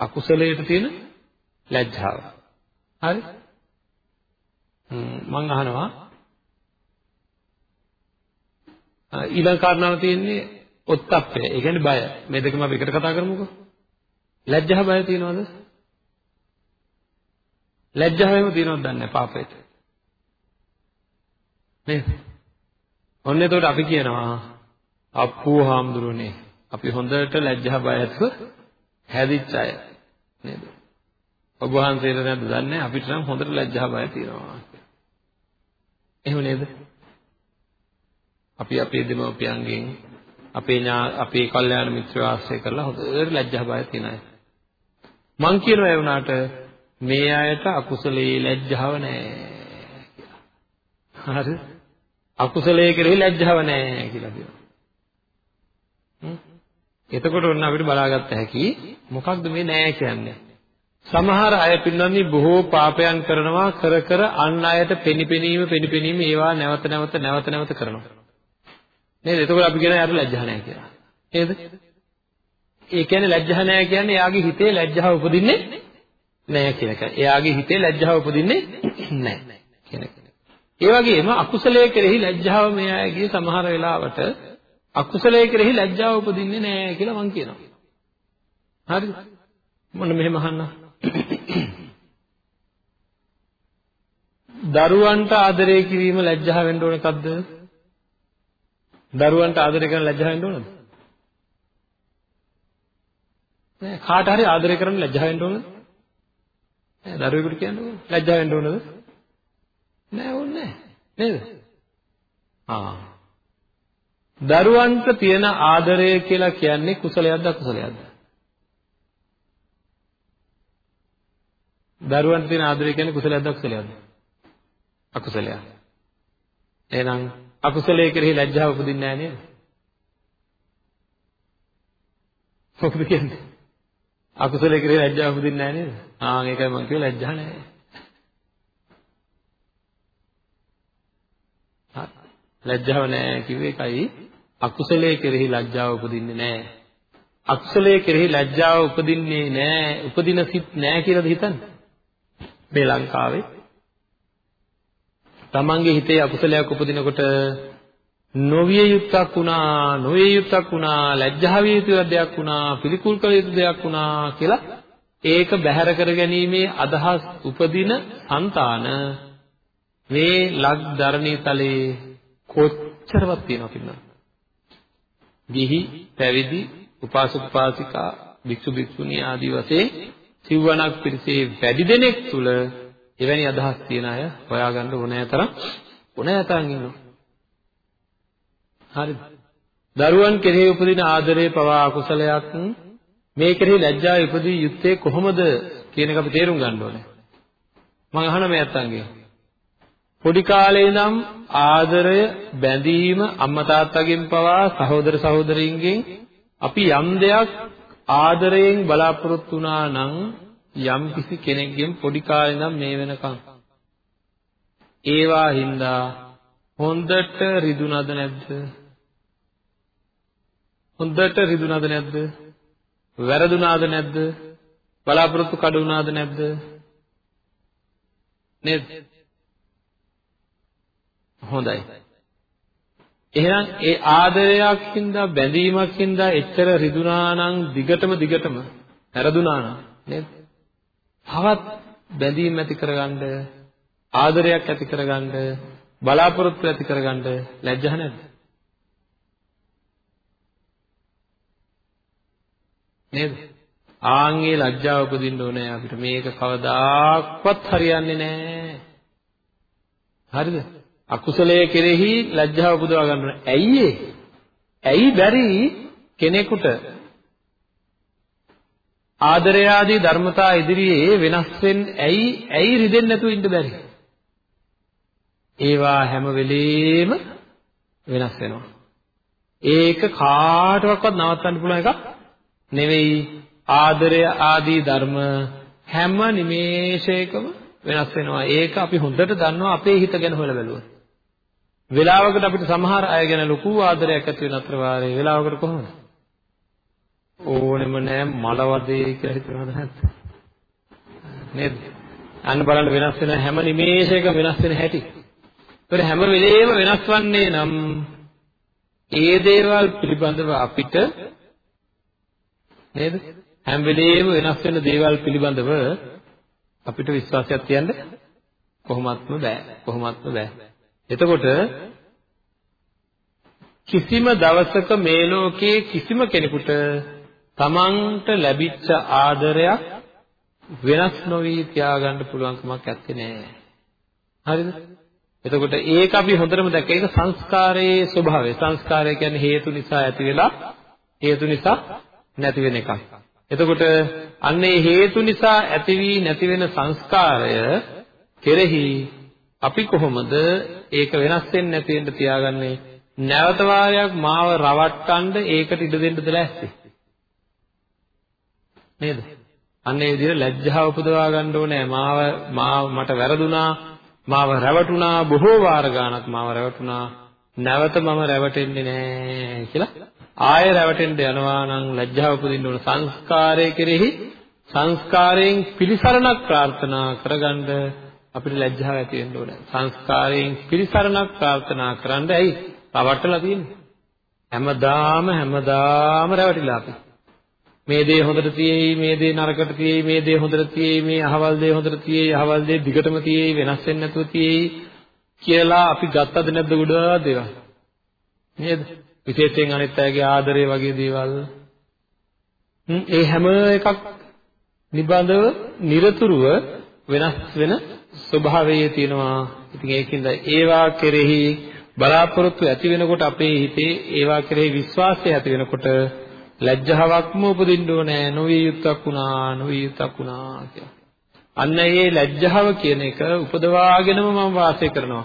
අකුසලයට තියෙන ලැජ්ජාව. හරි? මම අහනවා ඊළඟ කාරණාව තියෙන්නේ ඔත්තප්පය. ඒ කියන්නේ බය. මේ දෙකම අපි එකට කතා කරමුකෝ. ලැජ්ජා බය තියෙනවද? ලැජ්ජාවෙම තියෙනවද දන්නේ නැහැ පාපයට. නේද? ඔන්න එතකොට අපි කියනවා අප්පෝ හාමුදුරනේ අපි හොඳට ලැජ්ජා බය ඇතුව හැදිච්ච අය නේද? ඔබ වහන්සේට නැද්ද දන්නේ අපිට නම් හොඳට ලැජ්ජා බය තියෙනවා. එහෙම නේද? අපි අපේ දෙමව්පියන්ගෙන් අපේ ඥා අපේ කල්යාණ මිත්‍ර ආශ්‍රය කරලා හොඳට ලැජ්ජා බය තියෙන අය. මං කියනවා ඒ වුණාට මේ අයට අකුසලයේ ලැජ්ජාව නැහැ කියලා. හරිද? අකුසලයේ කෙරෙහි ලැජ්ජාව නැහැ කියලා කියනවා. එතකොට ඔන්න අපිට බලාගත්ත හැකි මොකක්ද මේ නෑ කියන්නේ. සමහර අය පින්නන්නේ බොහෝ පාපයන් කරනවා කර කර අන් අයට පෙනිපෙනීම පෙනිපෙනීම ඒවා නැවත නැවත නැවත නැවත කරනවා. නේද? එතකොට අපි කියන යාට ලැජ්ජා නැහැ කියලා. නේද? ඒ කියන්නේ ලැජ්ජා නැහැ කියන්නේ එයාගේ හිතේ ලැජ්ජාව උපදින්නේ නැහැ කියන එක. එයාගේ හිතේ ලැජ්ජාව උපදින්නේ නැහැ කියන එක. ඒ වගේම අකුසලයේ කෙරෙහි ලැජ්ජාව මේ අයගේ සමහර වෙලාවට අකුසලයේ කෙරෙහි ලැජ්ජාව උපදින්නේ නැහැ කියලා මම කියනවා. හරිද? මොන මෙහෙම අහන්න. දරුවන්ට ආදරය කිරීම ලැජ්ජා වෙන්න ඕන එකක්ද? දරුවන්ට ආදරය කරන ලැජ්ජා වෙන්න ඕනද? නෑ කාට හරි ආදරය කරන්න ලැජ්ජා වෙන්න ඕනද? නෑ දරුවෙකුට කියන්නේ ලැජ්ජා වෙන්න ඕනද? නෑ ඕනේ නෑ නේද? ආ දරුවන්ට තියෙන ආදරය කියලා කියන්නේ කුසලයක්ද අකුසලයක්ද? දරුවන්ට තියෙන ආදරය කියන්නේ කුසලයක්ද අකුසලයක්ද? අකුසලයක්. එහෙනම් අකුසලයේ කෙරෙහි ලැජ්ජාව උපදින්නේ නැහැ නේද? මොකද කියන්නේ? අකුසලයේ කෙරෙහි ලැජ්ජාව උපදින්නේ නැහැ නේද? ආ ඒකයි මම කිව්වේ ලැජ්ජා නැහැ. ලැජ්ජාව නැහැ කිව්වේ ඒකයි අකුසලයේ කෙරෙහි ලැජ්ජාව උපදින්නේ නැහැ. අකුසලයේ කෙරෙහි ලැජ්ජාව උපදින්නේ නැහැ. උපදින සිත් නැහැ කියලාද හිතන්නේ? මේ ලංකාවේ තමන්ගේ හිතේ අකුසලයක් උපදිනකොට නොවිය යුක්තක් වුණා නොවිය යුක්තක් වුණා ලැජ්ජා විය යුතු දෙයක් වුණා පිළිකුල් කළ යුතු දෙයක් වුණා කියලා ඒක බැහැර කර ගැනීමේ අදහස් උපදින సంతාන. මේ ලක් ධරණී තලයේ කොච්චරවත් තියෙනවද කියලා ගිහි පැවිදි උපාසක උපාසිකා භික්ෂු භික්ෂුණී ආදී වශයෙන් සිව්වණක් පිරිසේ වැඩි දෙනෙක් තුල එවැනි අදහස් තියන අය හොයාගන්න ඕනෑ තරම් ඕනෑ තරම් ඉන්නවා. හරිද? දරුවන් කෙරෙහි උපදින ආදරේ පවා අකුසලයක් මේ කෙරෙහි ලැජ්ජාව ඉපදී යුත්තේ කොහොමද කියන එක අපි තේරුම් ගන්න ඕනේ. මම අහන මේ අත්තන්ගේ පොඩි කාලේ ඉඳන් ආදරය බැඳීම අම්මා තාත්තගෙන් පවා සහෝදර සහෝදරීන්ගෙන් අපි යම් දෙයක් ආදරයෙන් බලාපොරොත්තු වුණා නම් යම් කිසි කෙනෙක්ගෙන් පොඩි කාලේ ඉඳන් මේ වෙනකන් ඒවා හින්දා හොඳට රිදුනද නැද්ද? හොඳට රිදුනද නැද්ද? වැරදුනාද නැද්ද? බලාපොරොත්තු කඩ වුණාද නැද්ද? නේද? හොඳයි. එහෙනම් ඒ ආදරයක් හින්දා බැඳීමක් හින්දා එච්චර රිදුනා නම් දිගටම දිගටම හැරදුනා නම් නේද? තවත් බැඳීම් ඇති කරගන්න ආදරයක් ඇති කරගන්න බලාපොරොත්තු ඇති කරගන්න ලැජ්ජහ නැද්ද? නේද? ආන්ගේ ලැජ්ජාව උපදින්න ඕනේ අපිට මේක කවදාක්වත් හරියන්නේ නැහැ. හරිද? අකුසලයේ කෙරෙහි ලැජ්ජාව උපදවා ගන්න ඕනේ. ඇයි ඇයි බැරි කෙනෙකුට ආදරය ආදී ධර්මතා ඉදිරියේ වෙනස් වෙන්න ඇයි ඇයි රිදෙන්නේ නැතුව ඉන්න බැරි? ඒවා හැම වෙලෙම වෙනස් වෙනවා. ඒක කාටවත් නවත්තන්න පුළුවන් එකක් නෙවෙයි. ආදරය ආදී ධර්ම හැම නිමේෂයකම වෙනස් වෙනවා. ඒක අපි හොඳට දන්නවා අපේ හිත ගැන හොයලා බැලුවොත්. වෙලාවකට අපිට සමහර අය ගැන ලොකු ආදරයක් ඇති වෙන අතර වාරේ වෙලාවකට කොහොමද? ඕනෙම නෑ මලවදේ කියලා හිතනවද නැද්ද? නේද? අන්න බලන්න වෙනස් වෙන හැම නිමේෂයකම වෙනස් වෙන හැටි. ඒතර හැම වෙලේම වෙනස් වන්නේ නම් ඒ දේවල් පිළිබඳව අපිට නේද? හැම වෙලේම වෙනස් වෙන දේවල් පිළිබඳව අපිට විශ්වාසයක් තියන්න කොහොමත්ම බෑ. කොහොමත්ම බෑ. එතකොට කිසිම දවසක මේ ලෝකයේ කිසිම කෙනෙකුට තමන්ට ලැබිච්ච ආදරයක් වෙනස් නොවි තියාගන්න පුළුවන් කමක් නැත්තේ නෑ. හරිද? එතකොට ඒක අපි හොඳටම දැක්ක ඒක සංස්කාරයේ ස්වභාවය. සංස්කාරය කියන්නේ හේතු නිසා ඇති වෙලා හේතු නිසා නැති වෙන එකක්. එතකොට අන්නේ හේතු නිසා ඇති වී නැති වෙන සංස්කාරය කෙරෙහි අපි කොහොමද ඒක වෙනස් වෙන්නේ නැති වෙන්න තියාගන්නේ? නැවත වාරයක් මාව රවට්ටන්න ඒකට ඉඩ දෙන්නද ලෑස්ති? නේද? අන්න ඒ විදිහට ලැජ්ජාව උපදවා ගන්න ඕනේ. මාව මාව මට වැරදුනා, මාව රැවටුණා, බොහෝ වාර ගාණක් මාව රැවටුණා. නැවත මම රැවටෙන්නේ නැහැ කියලා ආයෙ රැවටෙන්න යනවා නම් ලැජ්ජාව උපදින්න ඕන සංස්කාරය කෙරෙහි සංස්කාරයෙන් පිළිසරණක් ප්‍රාර්ථනා කරගන්න අපිට ලැජ්ජාව ඇති වෙන්න ඕනේ. සංස්කාරයෙන් පිළිසරණක් ප්‍රාර්ථනා කරන්න ඇයි? රවට්ටලා තියෙන්නේ. හැමදාම හැමදාම රැවටිලා අපි. මේ දේ හොඳට තියෙයි මේ දේ නරකට තියෙයි මේ දේ හොඳට තියෙයි මේ අහවල් දේ හොඳට තියෙයි අහවල් දේ දිගටම තියෙයි වෙනස් වෙන්නේ නැතුව තියෙයි කියලා අපි ගත්තද නැද්ද ගොඩාක් දේවල්? නේද? විශේෂයෙන් අනිත් අයගේ ආදරය වගේ දේවල්. ඒ හැම එකක් නිබඳව নিরතුරුව වෙනස් වෙන ස්වභාවයේ තියෙනවා. ඉතින් ඒකින්ද ඒවා කෙරෙහි බලාපොරොත්තු ඇති වෙනකොට අපේ හිතේ ඒවා කෙරෙහි විශ්වාසය ඇති වෙනකොට ලැජ්ජාවක්ම උපදින්න ඕනේ නොවිය යුත්තක් වුණා නොවිය යුත්තක් වුණා කියලා. අන්න ඒ ලැජ්ජාව කියන එක උපදවාගෙනම මම වාසය කරනවා.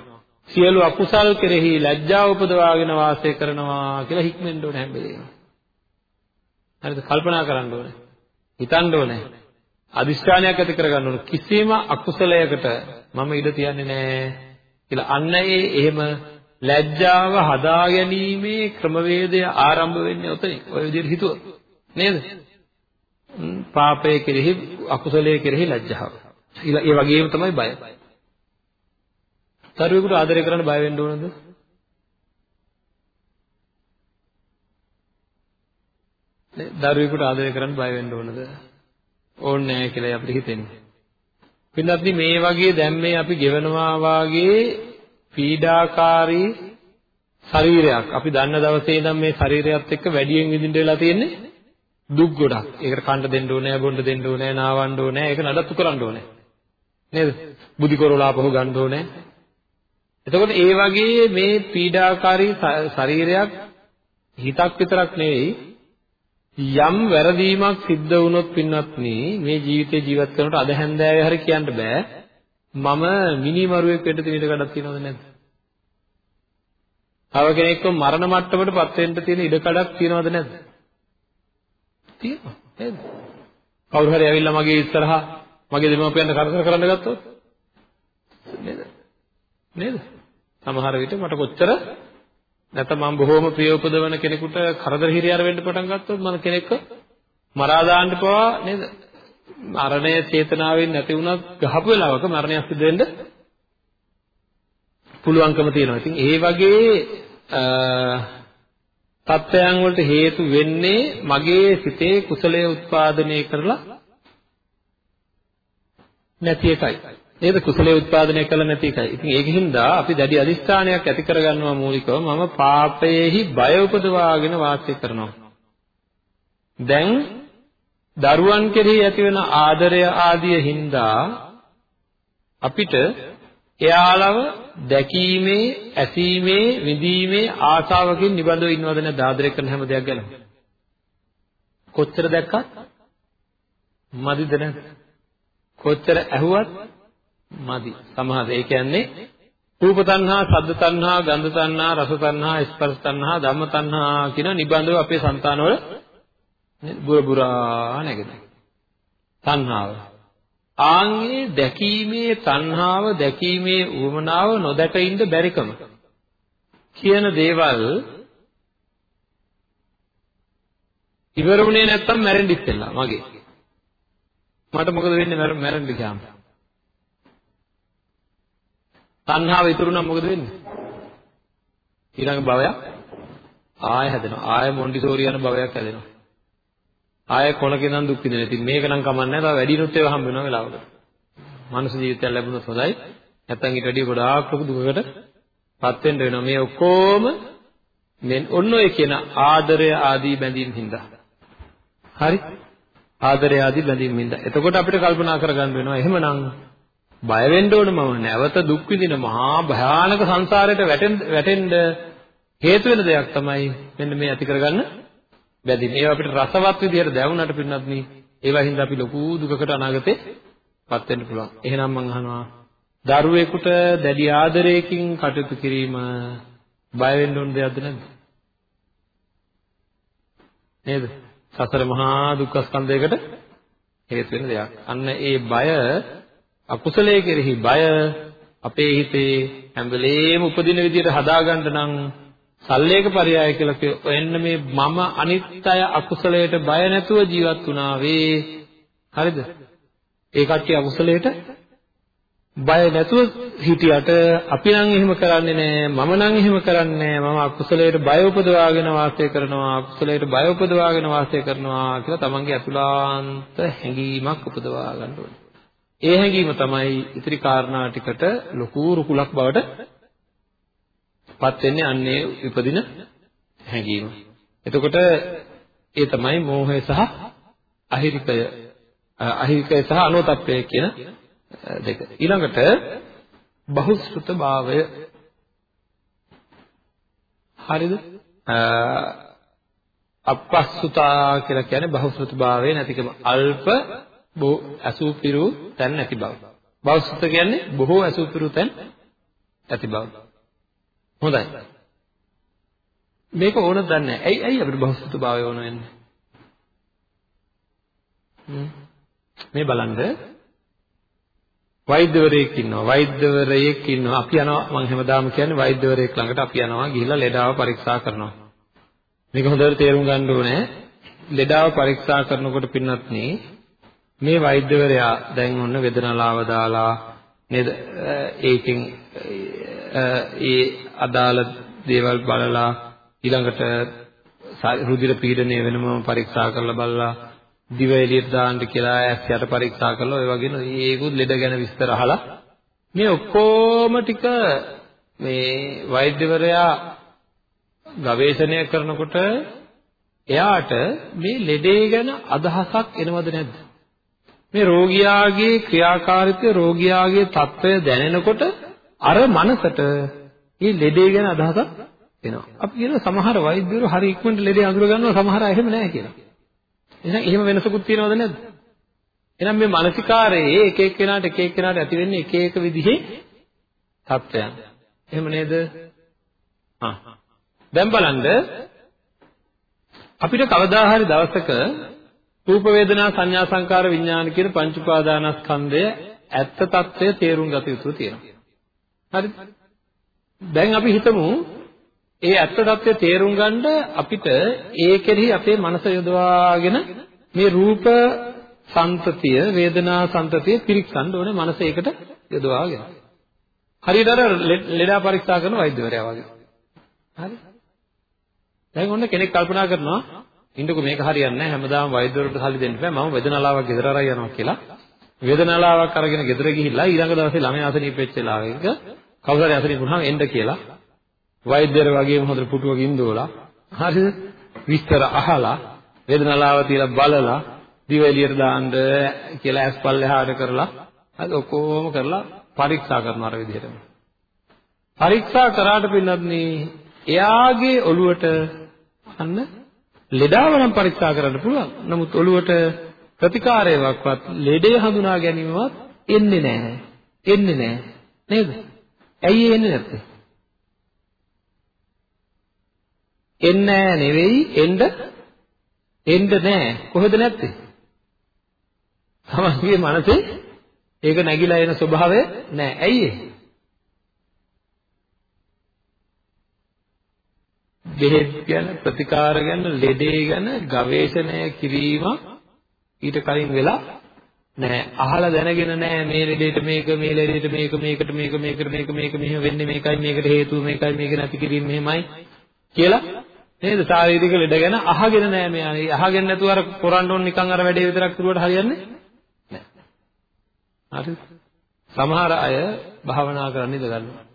සියලු අකුසල් කෙරෙහි ලැජ්ජාව උපදවාගෙන වාසය කරනවා කියලා හික්මෙන්න ඕනේ හැම වෙලේම. හරිද? කල්පනා කරන්න ඕනේ. හිතන්න ඕනේ. අදිෂ්ඨානයක් ඇති කරගන්න ඕනේ. කිසිම අකුසලයකට මම ඉඩ තියන්නේ නැහැ කියලා. අන්න ඒ එහෙම ලැජ්ජාව හදා ගැනීමේ ක්‍රමවේදය ආරම්භ වෙන්නේ ඔතනින්. ඔය විදිහට හිතුවොත් නේද? පාපය කෙරෙහි අකුසලයේ කෙරෙහි ලැජ්ජාව. ඒ වගේම තමයි බය. දරුවෙකුට ආදරය කරන්න බය වෙන්න ඕනද? දරුවෙකුට ආදරය කරන්න බය වෙන්න ඕනද? ඕනේ නැහැ කියලා අපිට හිතෙන්නේ. පින්නත් මේ වගේ දැන් මේ අපි ගෙවනවා වාගේ පීඩාකාරී ශරීරයක් අපි දන්න දවසේ ඉඳන් මේ ශරීරයත් එක්ක වැඩියෙන් විඳින්න වෙලා තියෙන්නේ දුක් ගොඩක්. ඒකට කන්න දෙන්න ඕනේ, බොන්න දෙන්න ඕනේ, නාවන්න ඕනේ, ඒක නඩත්තු කරන්න ඕනේ. නේද? බුදි කොරලා පහු ගන්න ඕනේ. එතකොට ඒ වගේ මේ පීඩාකාරී ශරීරයක් හිතක් විතරක් නෙවෙයි යම් වැරදීමක් සිද්ධ වුණොත් පින්වත්නි මේ ජීවිතේ ජීවත් කරනකොට අද හැන්දෑවේ හරි කියන්න බෑ මම මිනි මරුවෙක් වෙන්න තියෙන ඉඩකඩක් තියෙනවද නැද්ද? තව කෙනෙක්ව මරණ මට්ටමටපත් වෙන්න තියෙන ඉඩකඩක් තියෙනවද නැද්ද? තියෙනවා නේද? කවුරු හරි ඇවිල්ලා මගේ ඉස්සරහා මගේ දෙමාපියන්ට කරදර කරන්න ගත්තොත් නේද? නේද? සමහර විට මට කොච්චර නැත්නම් මම බොහොම ප්‍රිය උපදවන කෙනෙකුට කරදර හිරියාර වෙන්න පටන් ගත්තොත් මම කෙනෙක්ව මරා දාන්න පවා නේද? මරණය චේතනාවෙන් නැති වුණත් ගහපු වෙලාවක මරණයක් සිදු වෙන්න පුළුවන්කම තියෙනවා. ඉතින් ඒ වගේ තත්ත්වයන් වලට හේතු වෙන්නේ මගේ සිතේ කුසලයේ උත්පාදනය කරලා නැති එකයි. නේද? කුසලයේ උත්පාදනය කළ නැති එකයි. ඉතින් ඒකින්ද අපි දැඩි අදිස්ථානයක් ඇති කරගන්නවා මූලිකව මම පාපයේහි බය උපදවාගෙන වාසය කරනවා. දැන් දරුවන් කෙරෙහි ඇතිවන ආදරය ආදිය හින්දා අපිට එයාලව දැකීමේ, ඇසීමේ, විඳීමේ ආසාවකින් නිබඳව ඉන්නවද නැද්ද ආදරය කරන හැම දෙයක් ගැන? කොච්චර දැක්කත් මදිද නැද්ද? කොච්චර ඇහුවත් මදි. සමහර ඒ කියන්නේ රූප තණ්හා, ශබ්ද තණ්හා, ගන්ධ තණ්හා, රස තණ්හා, ස්පර්ශ තණ්හා, ධම්ම තණ්හා කියන නිබඳව අපේ సంతානවල බුර බුරා නැගෙද. තණ්හාව. ආන්ගේ දැකීමේ තණ්හාව, දැකීමේ උවමනාව නොදැක ඉන්න බැරිකම කියන දේවල් ඉවරුනේ නැත්තම් මැරෙන්න ඉස්සෙල්ලා මගේ. මට මොකද වෙන්නේ මැරෙන්න ගියාම? තණ්හාව ඉතුරු නම් මොකද වෙන්නේ? ඊළඟ භවයක් ආය හැදෙනවා. ආය මොන්ඩිසෝරි යන භවයක් හැදෙනවා. ආය කොනක ඉඳන් දුක් විඳින. ඉතින් මේක නම් කමන්නේ නැහැ. තව වැඩිනුත් ඒවා හම්බ වෙනවා වෙලාවකට. මනුස්ස ජීවිතයක් ලැබුණොත් හොඳයි. නැත්තම් ඊට වැඩිය ගොඩාක් ලොකු දුකකට පත් වෙන්න වෙනවා. මේ ඔක්කොම මෙන් ඔන්න ඔය කියන ආදරය ආදී බැඳීම් හින්දා. හරි? ආදරය ආදී බැඳීම් හින්දා. එතකොට අපිට කල්පනා කරගන්න වෙනවා එහෙමනම් බය වෙන්න ඕන මම නැවත දුක් විඳින මහා භයානක සංසාරයට වැටෙන්න වැටෙන්න හේතු වෙන දෙයක් තමයි මෙන්න මේ ඇති කරගන්න බැඳීම්. ඒවා අපිට රසවත් විදිහට දැවුනට පින්නත් නේ ඒවා හින්දා අපි ලොකු දුකකට අනාගතේ පත් වෙන්න පුළුවන්. එහෙනම් මම අහනවා දරුවෙකුට දැඩි ආදරයකින් කටයුතු කිරීම බය වෙන්න ඕන දෙයක්ද නැද්ද? නේද? සතර මහා දුක්ඛ ස්කන්ධයකට හේතු වෙන දෙයක්. අන්න ඒ බය අකුසලයේ කෙරෙහි බය අපේ හිතේ හැම වෙලේම උපදින විදිහට හදාගන්න නම් සල්ලේක පරයය කියලා කිය එන්න මේ මම අනිත්‍ය අකුසලයට බය නැතුව ජීවත් වුණා වේ හරිද? ඒ කට්ටිය අකුසලයට බය නැතුව හිටියට අපි නම් එහෙම කරන්නේ නැහැ මම නම් එහෙම කරන්නේ මම අකුසලයට බය උපදවාගෙන වාසය කරනවා අකුසලයට බය උපදවාගෙන වාසය කරනවා කියලා තමන්ගේ අතුලාන්ත හැඟීමක් උපදවා ගන්න ඕනේ. ඒ හැඟීම තමයි ඉතිරි කාරණා ටිකට ලොකු රුකුලක් බවට පත් වෙන්නේ අන්නේ උපදින හැඟීම. එතකොට ඒ තමයි මෝහය සහ අහිරිකය අහිරිකය සහ අනෝතප්පය කියන දෙක. ඊළඟට බහුශෘත භාවය හරිද? අපස්සුතා කියලා කියන්නේ බහුශෘත භාවය නැතිකම අල්ප බොහෝ අසුපිරු තැන් නැති බව. බෞද්ධ කියන්නේ බොහෝ අසුපිරු තැන් ඇති බව. හොඳයි. මේක ඕනද දන්නේ නැහැ. ඇයි ඇයි අපිට බෞද්ධ භාවය ඕන වෙන්නේ? මේ බලන්න. වෛද්‍යවරයෙක් ඉන්නවා. වෛද්‍යවරයෙක් ඉන්නවා. අපි යනවා. මම හැමදාම කියන්නේ වෛද්‍යවරයෙක් ළඟට අපි යනවා ගිහිල්ලා ලෙඩාව පරීක්ෂා කරනවා. මේක හොඳට තේරුම් ගන්න ඕනේ. ලෙඩාව පරීක්ෂා කරනකොට පින්නත් නේ මේ වෛද්‍යවරයා දැන් ඔන්න වේදනාලාව දාලා නේද? ඒකෙන් ඒ අදාළ දේවල් බලලා ඊළඟට රුධිර පීඩනය වෙනමම පරීක්ෂා කරලා බලලා දිව එළියට දාන්න කියලා ඇස් යට පරීක්ෂා කරලා ඔය වගේ ඒකුත් ලෙඩ ගැන විස්තර අහලා මේ ඔක්කොම ටික මේ වෛද්‍යවරයා ගවේෂණය කරනකොට එයාට මේ ලෙඩේ ගැන අදහසක් එනවද නැද්ද? මේ රෝගියාගේ ක්‍රියාකාරීත්වය රෝගියාගේ తত্ত্বය දැනෙනකොට අර මනසට මේ ලෙඩේ ගැන අදහසක් එනවා. අපි කියන සමහර වෛද්‍යවරු හරි ඉක්මනට ලෙඩේ අඳුර ගන්නවා සමහර අය එහෙම නැහැ කියලා. එහෙනම් එහෙම වෙනසකුත් තියෙනවද නැද්ද? එහෙනම් මේ මානසිකාරයේ එක එක්කෙනාට එක එක්කෙනාට ඇති වෙන්නේ එක එක විදිහේ තත්ත්වයන්. එහෙම නේද? හා. දැන් බලන්න අපිට කවදා හරි දවසක රූප වේදනා සංඥා සංකාර විඥාන කියන පංච උපාදානස්කන්ධය ඇත්ත తත්වය තේරුම් ගත යුතු තියෙනවා. හරිද? දැන් අපි හිතමු ඒ ඇත්ත తත්වය තේරුම් ගන්න අපිට ඒ කෙරෙහි අපේ මනස යොදවාගෙන මේ රූප සංතතිය වේදනා සංතතිය පිරික්සන්න ඕනේ මනස ඒකට යොදවාගෙන. හරියට අර ලෙඩා පරීක්ෂා කරන වෛද්‍යවරයා වගේ. හරි? දැන් ඔන්න කෙනෙක් කල්පනා කරනවා ඉන්නකො මේක හරියන්නේ නැහැ හැමදාම වෛද්‍යවරුන්ට සල්ලි දෙන්න බෑ මම වේදනාලාවක් ගෙදර අරන් යනවා කියලා වේදනාලාවක් අරගෙන ගෙදර ගිහිල්ලා ඊළඟ දවසේ ළමයා අසනීප වෙච්ච වෙලාවක කවුරු හරි අසනීප වුණාම එන්න කියලා වෛද්‍යවර වගේම හොඳට පුටුවක ඉඳෝලා හරිද විස්තර අහලා වේදනාලාව තියලා බලලා දිව එළියට දාන්න කියලා ඇස් පල්ලෙහාට කරලා හරි ඔක්කොම කරලා පරීක්ෂා කරනවා අර විදිහටම පරීක්ෂා කරාට පින්නත් එයාගේ ඔළුවට අන්න ලෙඩාව නම් පරීක්ෂා කරන්න පුළුවන්. නමුත් ඔළුවට ප්‍රතිකාරයක්වත් ලෙඩේ හඳුනා ගැනීමවත් එන්නේ නැහැ. එන්නේ නැහැ. නේද? ඇයි එන්නේ නැත්තේ? එන්නේ නෙවෙයි එන්න එන්න නැහැ. කොහෙද නැත්තේ? තමන්ගේ මනසේ ඒක නැగిලා එන ස්වභාවය නැහැ. ඇයි ඒ? බෙහෙත් ගැන ප්‍රතිකාර ගැන ලෙඩේ ගැන ගවේෂණය කිරීම ඊට කලින් වෙලා නෑ අහලා දැනගෙන නෑ මේ ලෙඩේට මේක මේ ලෙඩේට මේක මේකට මේක මේකට මේක මේක මෙහෙම වෙන්නේ මේකයි මේකට හේතුව මේකයි මේක නැති කිරීම මෙහෙමයි කියලා නේද? ශාරීරික ලෙඩ ගැන අහගෙන නෑ මෙයා. අහගෙන නැතුව අර කරන්න ඕන නිකන් අර වැඩේ විතරක් කරුවට හරියන්නේ නෑ. හරි. සමහර අය භාවනා කරන්න ඉඳ ගන්නවා.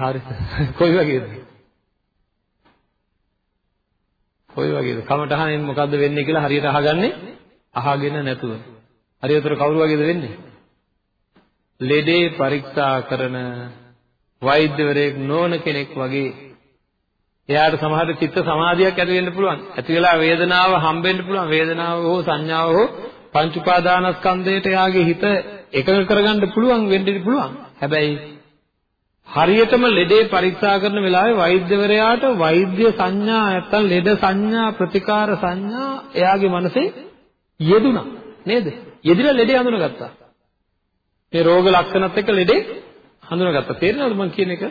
හරි. කොයි වගේද? කොයි වගේද? කමටහනෙන් මොකද්ද වෙන්නේ කියලා හරියට අහගන්නේ අහගෙන නැතුව. හරියටම කවුරු වගේද වෙන්නේ? ලෙඩේ පරීක්ෂා කරන වෛද්‍යවරයෙක් නොවන කෙනෙක් වගේ එයාට සමහර චිත්ත සමාධියක් ඇති වෙන්න පුළුවන්. ඇති වෙලා වේදනාව හම්බෙන්න පුළුවන්. වේදනාව හෝ සංඥාව හෝ පංච උපාදානස්කන්ධයට එයාගේ හිත එකඟ කරගන්න පුළුවන් වෙන්න පුළුවන්. හැබැයි හරියටම ලෙඩේ පරීක්ෂා කරන වෙලාවේ වෛද්‍යවරයාට වෛද්‍ය සංඥා නැත්තම් ලෙඩ සංඥා ප්‍රතිකාර සංඥා එයාගේ මනසේ යෙදුණා නේද? යෙදිලා ලෙඩේ හඳුනගත්තා. මේ රෝග ලක්ෂණත් එක්ක ලෙඩේ හඳුනගත්තා. තේරෙනවද මම කියන එක?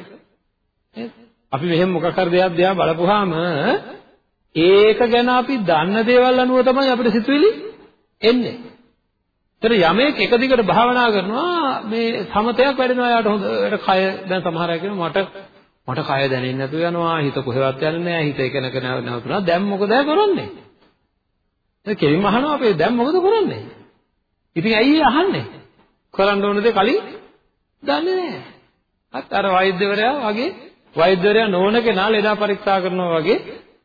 අපි මෙහෙම මොකක් හරි දෙයක් දිහා බලපුවාම ඒක ගැන අපි දන්න දේවල් අනුව තමයි අපිට සිතුවිලි එන්නේ. ඒතර යමෙක් එක දිගට භාවනා කරනවා මේ සමතයක් වැඩෙනවා යාට හොඳට කය දැන් සමහර අය කියනවා මට මට කය දැනෙන්නේ නැතුව යනවා හිත කොහෙවත් යන්නේ නැහැ හිත එකනක නැවතුණා දැන් මොකද කරන්නේ? ඒ කෙලින්ම අහනවා අපේ දැන් මොකද කරන්නේ? ඉතින් ඇයි අහන්නේ? කරන්න ඕන දේ කලින් දන්නේ නැහැ. අර වෛද්‍යවරයා වගේ වෛද්‍යවරයා නොවන කෙනා ලෙඩ පරීක්ෂා කරනවා වගේ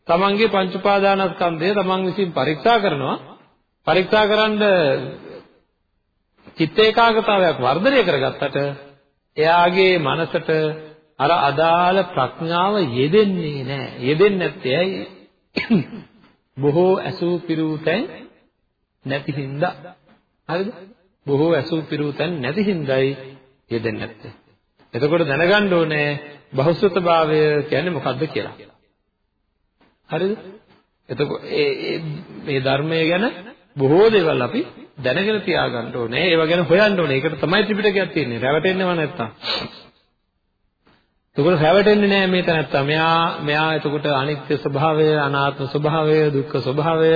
තමන්ගේ පංච උපාදානස්කන්ධය තමන් විසින් පරීක්ෂා කරනවා. පරීක්ෂා කරන්න චිත්ත ඒකාග්‍රතාවයක් වර්ධනය කරගත්තට එයාගේ මනසට අර අදාළ ප්‍රඥාව යෙදෙන්නේ නැහැ. යෙදෙන්නේ නැත්තේ ඇයි? බොහෝ ඇසූ පිරූතෙන් නැති හින්දා. හරිද? බොහෝ ඇසූ පිරූතෙන් නැති හින්දායි යෙදෙන්නේ නැත්තේ. එතකොට දැනගන්න ඕනේ බහුසුතභාවය කියන්නේ මොකක්ද කියලා. හරිද? එතකොට මේ ධර්මය ගැන බොහෝ දේවල් අපි දැනගෙන තියාගන්න ඕනේ. ඒව ගැන හොයන්න ඕනේ. ඒකට තමයි ත්‍රිපිටකයක් තියෙන්නේ. රැවටෙන්නව නැත්තම්. එතකොට රැවටෙන්නේ නැහැ මේ තැනත්තා. මෙයා මෙයා එතකොට අනිත්‍ය ස්වභාවය, අනාත්ම ස්වභාවය, දුක්ඛ ස්වභාවය,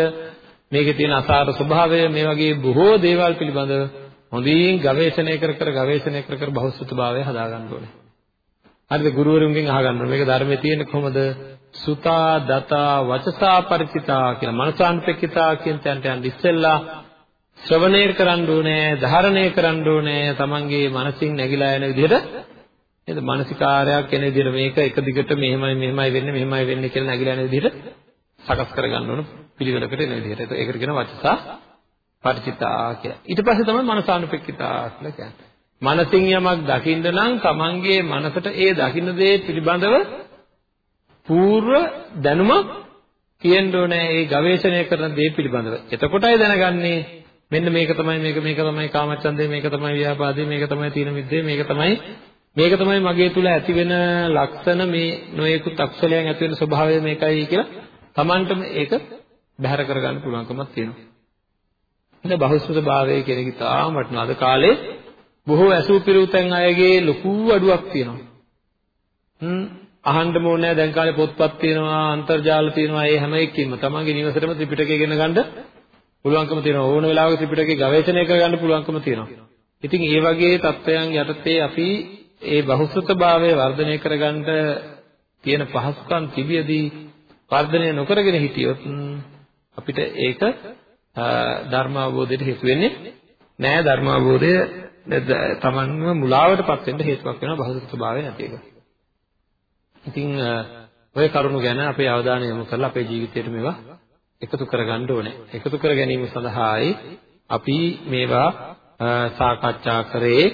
මේකේ තියෙන අසාර ස්වභාවය මේ වගේ බොහෝ දේවල් පිළිබඳව හොඳින් ගවේෂණය කර කර ගවේෂණය කර කර බහුසුතභාවය හදාගන්න ඕනේ. හරිද? ගුරුවරුන්ගෙන් අහගන්න ඕනේ. මේක ධර්මයේ තියෙන්නේ කොහොමද? සුතා දතා වචසා ಪರಿචිතා කියලා මනසාන්පෙක්කිතා කියන තැනට යන්න ඉස්සෙල්ලා ශ්‍රවණය කරන්න ඕනේ, ධාරණය කරන්න ඕනේ, තමන්ගේ මනසින් නැగిලා යන විදිහට නේද? මානසිකාරයක් වෙන විදිහට මේක එක දිගට මෙහෙමයි මෙහෙමයි වෙන්නේ, මෙහෙමයි වෙන්නේ කියලා නැగిලා යන විදිහට සකස් කරගන්න ඕන පිළිවෙලකට එන විදිහට. ඒකට කියන වචසා පරිචිතා කියලා. ඊට පස්සේ තමයි මනසානුපෙක්කිතා කියලා කියන්නේ. මනසින් යමක් දකින්න නම් තමන්ගේ මනසට ඒ දකින්න දේ පිළිබඳව పూర్ව දැනුමක් තියෙන්න ඕනේ ඒ ගවේෂණය කරන දේ පිළිබඳව. එතකොටයි දැනගන්නේ මෙන්න මේක තමයි මේක මේක තමයි කාමච්ඡන්දේ මේක තමයි ව්‍යාපාදේ මේක තමයි තීන මිද්දේ මේක තමයි මේක තමයි මගේ තුල ඇති වෙන ලක්ෂණ මේ නොයෙකුත් අක්ෂලයන් ඇති වෙන ස්වභාවය මේකයි කියලා Tamanටම ඒක බැහැර කරගන්න පුළුවන්කමක් තියෙනවා. ඉතින් බහුසුත භාවය කියන එක තාම වටිනවා. අද කාලේ බොහෝ ඇසූ පිරුතෙන් අයගේ ලොකු අඩුවක් තියෙනවා. හ්ම් අහන්න ඕනේ දැන් කාලේ පොත්පත් තියෙනවා අන්තර්ජාල තියෙනවා ඒ හැම එකකින්ම තමන්ගේ නිවසේම ත්‍රිපිටකය ඉගෙන ගන්න පුළුවන්කම තියෙනවා. ඕන වෙලාවක ත්‍රිපිටකය ගවේෂණය කරගන්න පුළුවන්කම තියෙනවා. ඉතින් ඒ වගේ தත්වයන් යටතේ අපි ඒ බහුසුතභාවය වර්ධනය කරගන්න තියෙන පහසුකම් තිබියදී වර්ධනය නොකරගෙන හිටියොත් අපිට ඒක ධර්ම අවබෝධයට හේතු වෙන්නේ නෑ. ධර්ම අවබෝධය තමන්ව මුලාවටපත් වෙන්න හේතුවක් වෙනවා බහුසුතභාවය නැති එක. ඉතින් ඔය කරුණු ගැන අපේ අවධානය යොමු කරලා අපේ ජීවිතයට මේවා එකතු කරගන්න ඕනේ. එකතු කර ගැනීම සඳහායි අපි මේවා සාකච්ඡා කරේ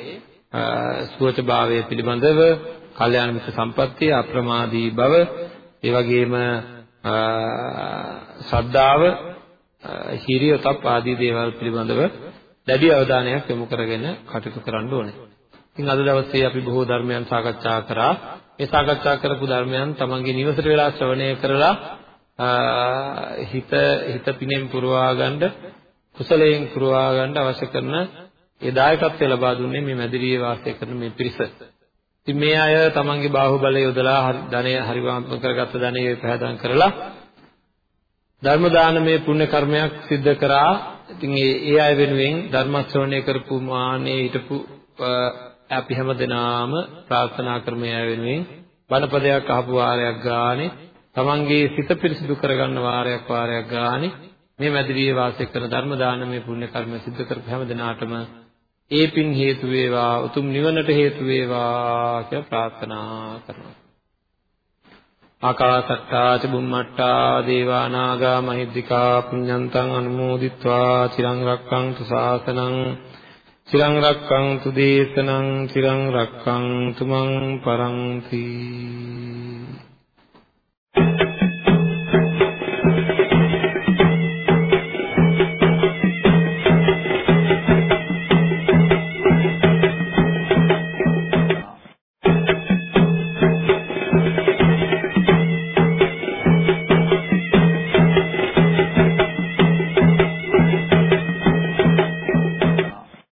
සුවචභාවය පිළිබඳව, කල්යාණ මිත්‍ර සම්පත්තිය, අප්‍රමාදී බව, ඒ වගේම ශ්‍රද්ධාව, හිරියොතප් ආදී දේවල් පිළිබඳව දැඩි අවධානයක් යොමු කරගෙන කටයුතු කරන්න ඕනේ. ඉතින් අද දවසේ අපි බොහෝ ධර්මයන් සාකච්ඡා කරා. මේ සාකච්ඡා කරපු ධර්මයන් තමන්ගේ නිවසට වෙලා ශ්‍රවණය කරලා හිත හිත පිනෙන් පුරවා ගන්න කුසලයෙන් පුරවා ගන්න අවශ්‍ය කරන ඒ දායකත්වය ලබා දුන්නේ මේ මැදිරියේ වාසය කරන මේ පිරිස. ඉතින් මේ අය තමන්ගේ බාහුවලය යොදලා ධනය හරිවාම්ප කරගත්ත ධනය පහදම් කරලා ධර්ම දානමය පුණ්‍ය කර්මයක් සිද්ධ කරා. ඉතින් ඒ ඒ අය වෙනුවෙන් ධර්ම ශ්‍රවණය කරපු මානේ හිටපු අපි හැමදෙනාම ප්‍රාර්ථනා කරමු අය වෙනුවෙන් බණපදයක් අහපු වාරයක් ගානේ තමන්ගේ සිත පිරිසිදු කරගන්න වාරයක් වාරයක් ගානේ මේ මැදිරියේ වාසය කරන ධර්ම දානමය පුණ්‍ය කර්ම සිද්ධ කරපු හැමදෙනාටම ඒ පින් හේතු වේවා උතුම් නිවනට හේතු වේවා කියලා ප්‍රාර්ථනා කරනවා. ආකාසට්ටා ච බුම්මට්ටා දේවා නාග මහිද්దికා පුඤ්ඤන්තං අනුමෝදිත්වා චිරං රක්ඛන්තු ශාසනං චිරං රක්ඛන්තු දේශනං චිරං රක්ඛන්තු මං පරන්ති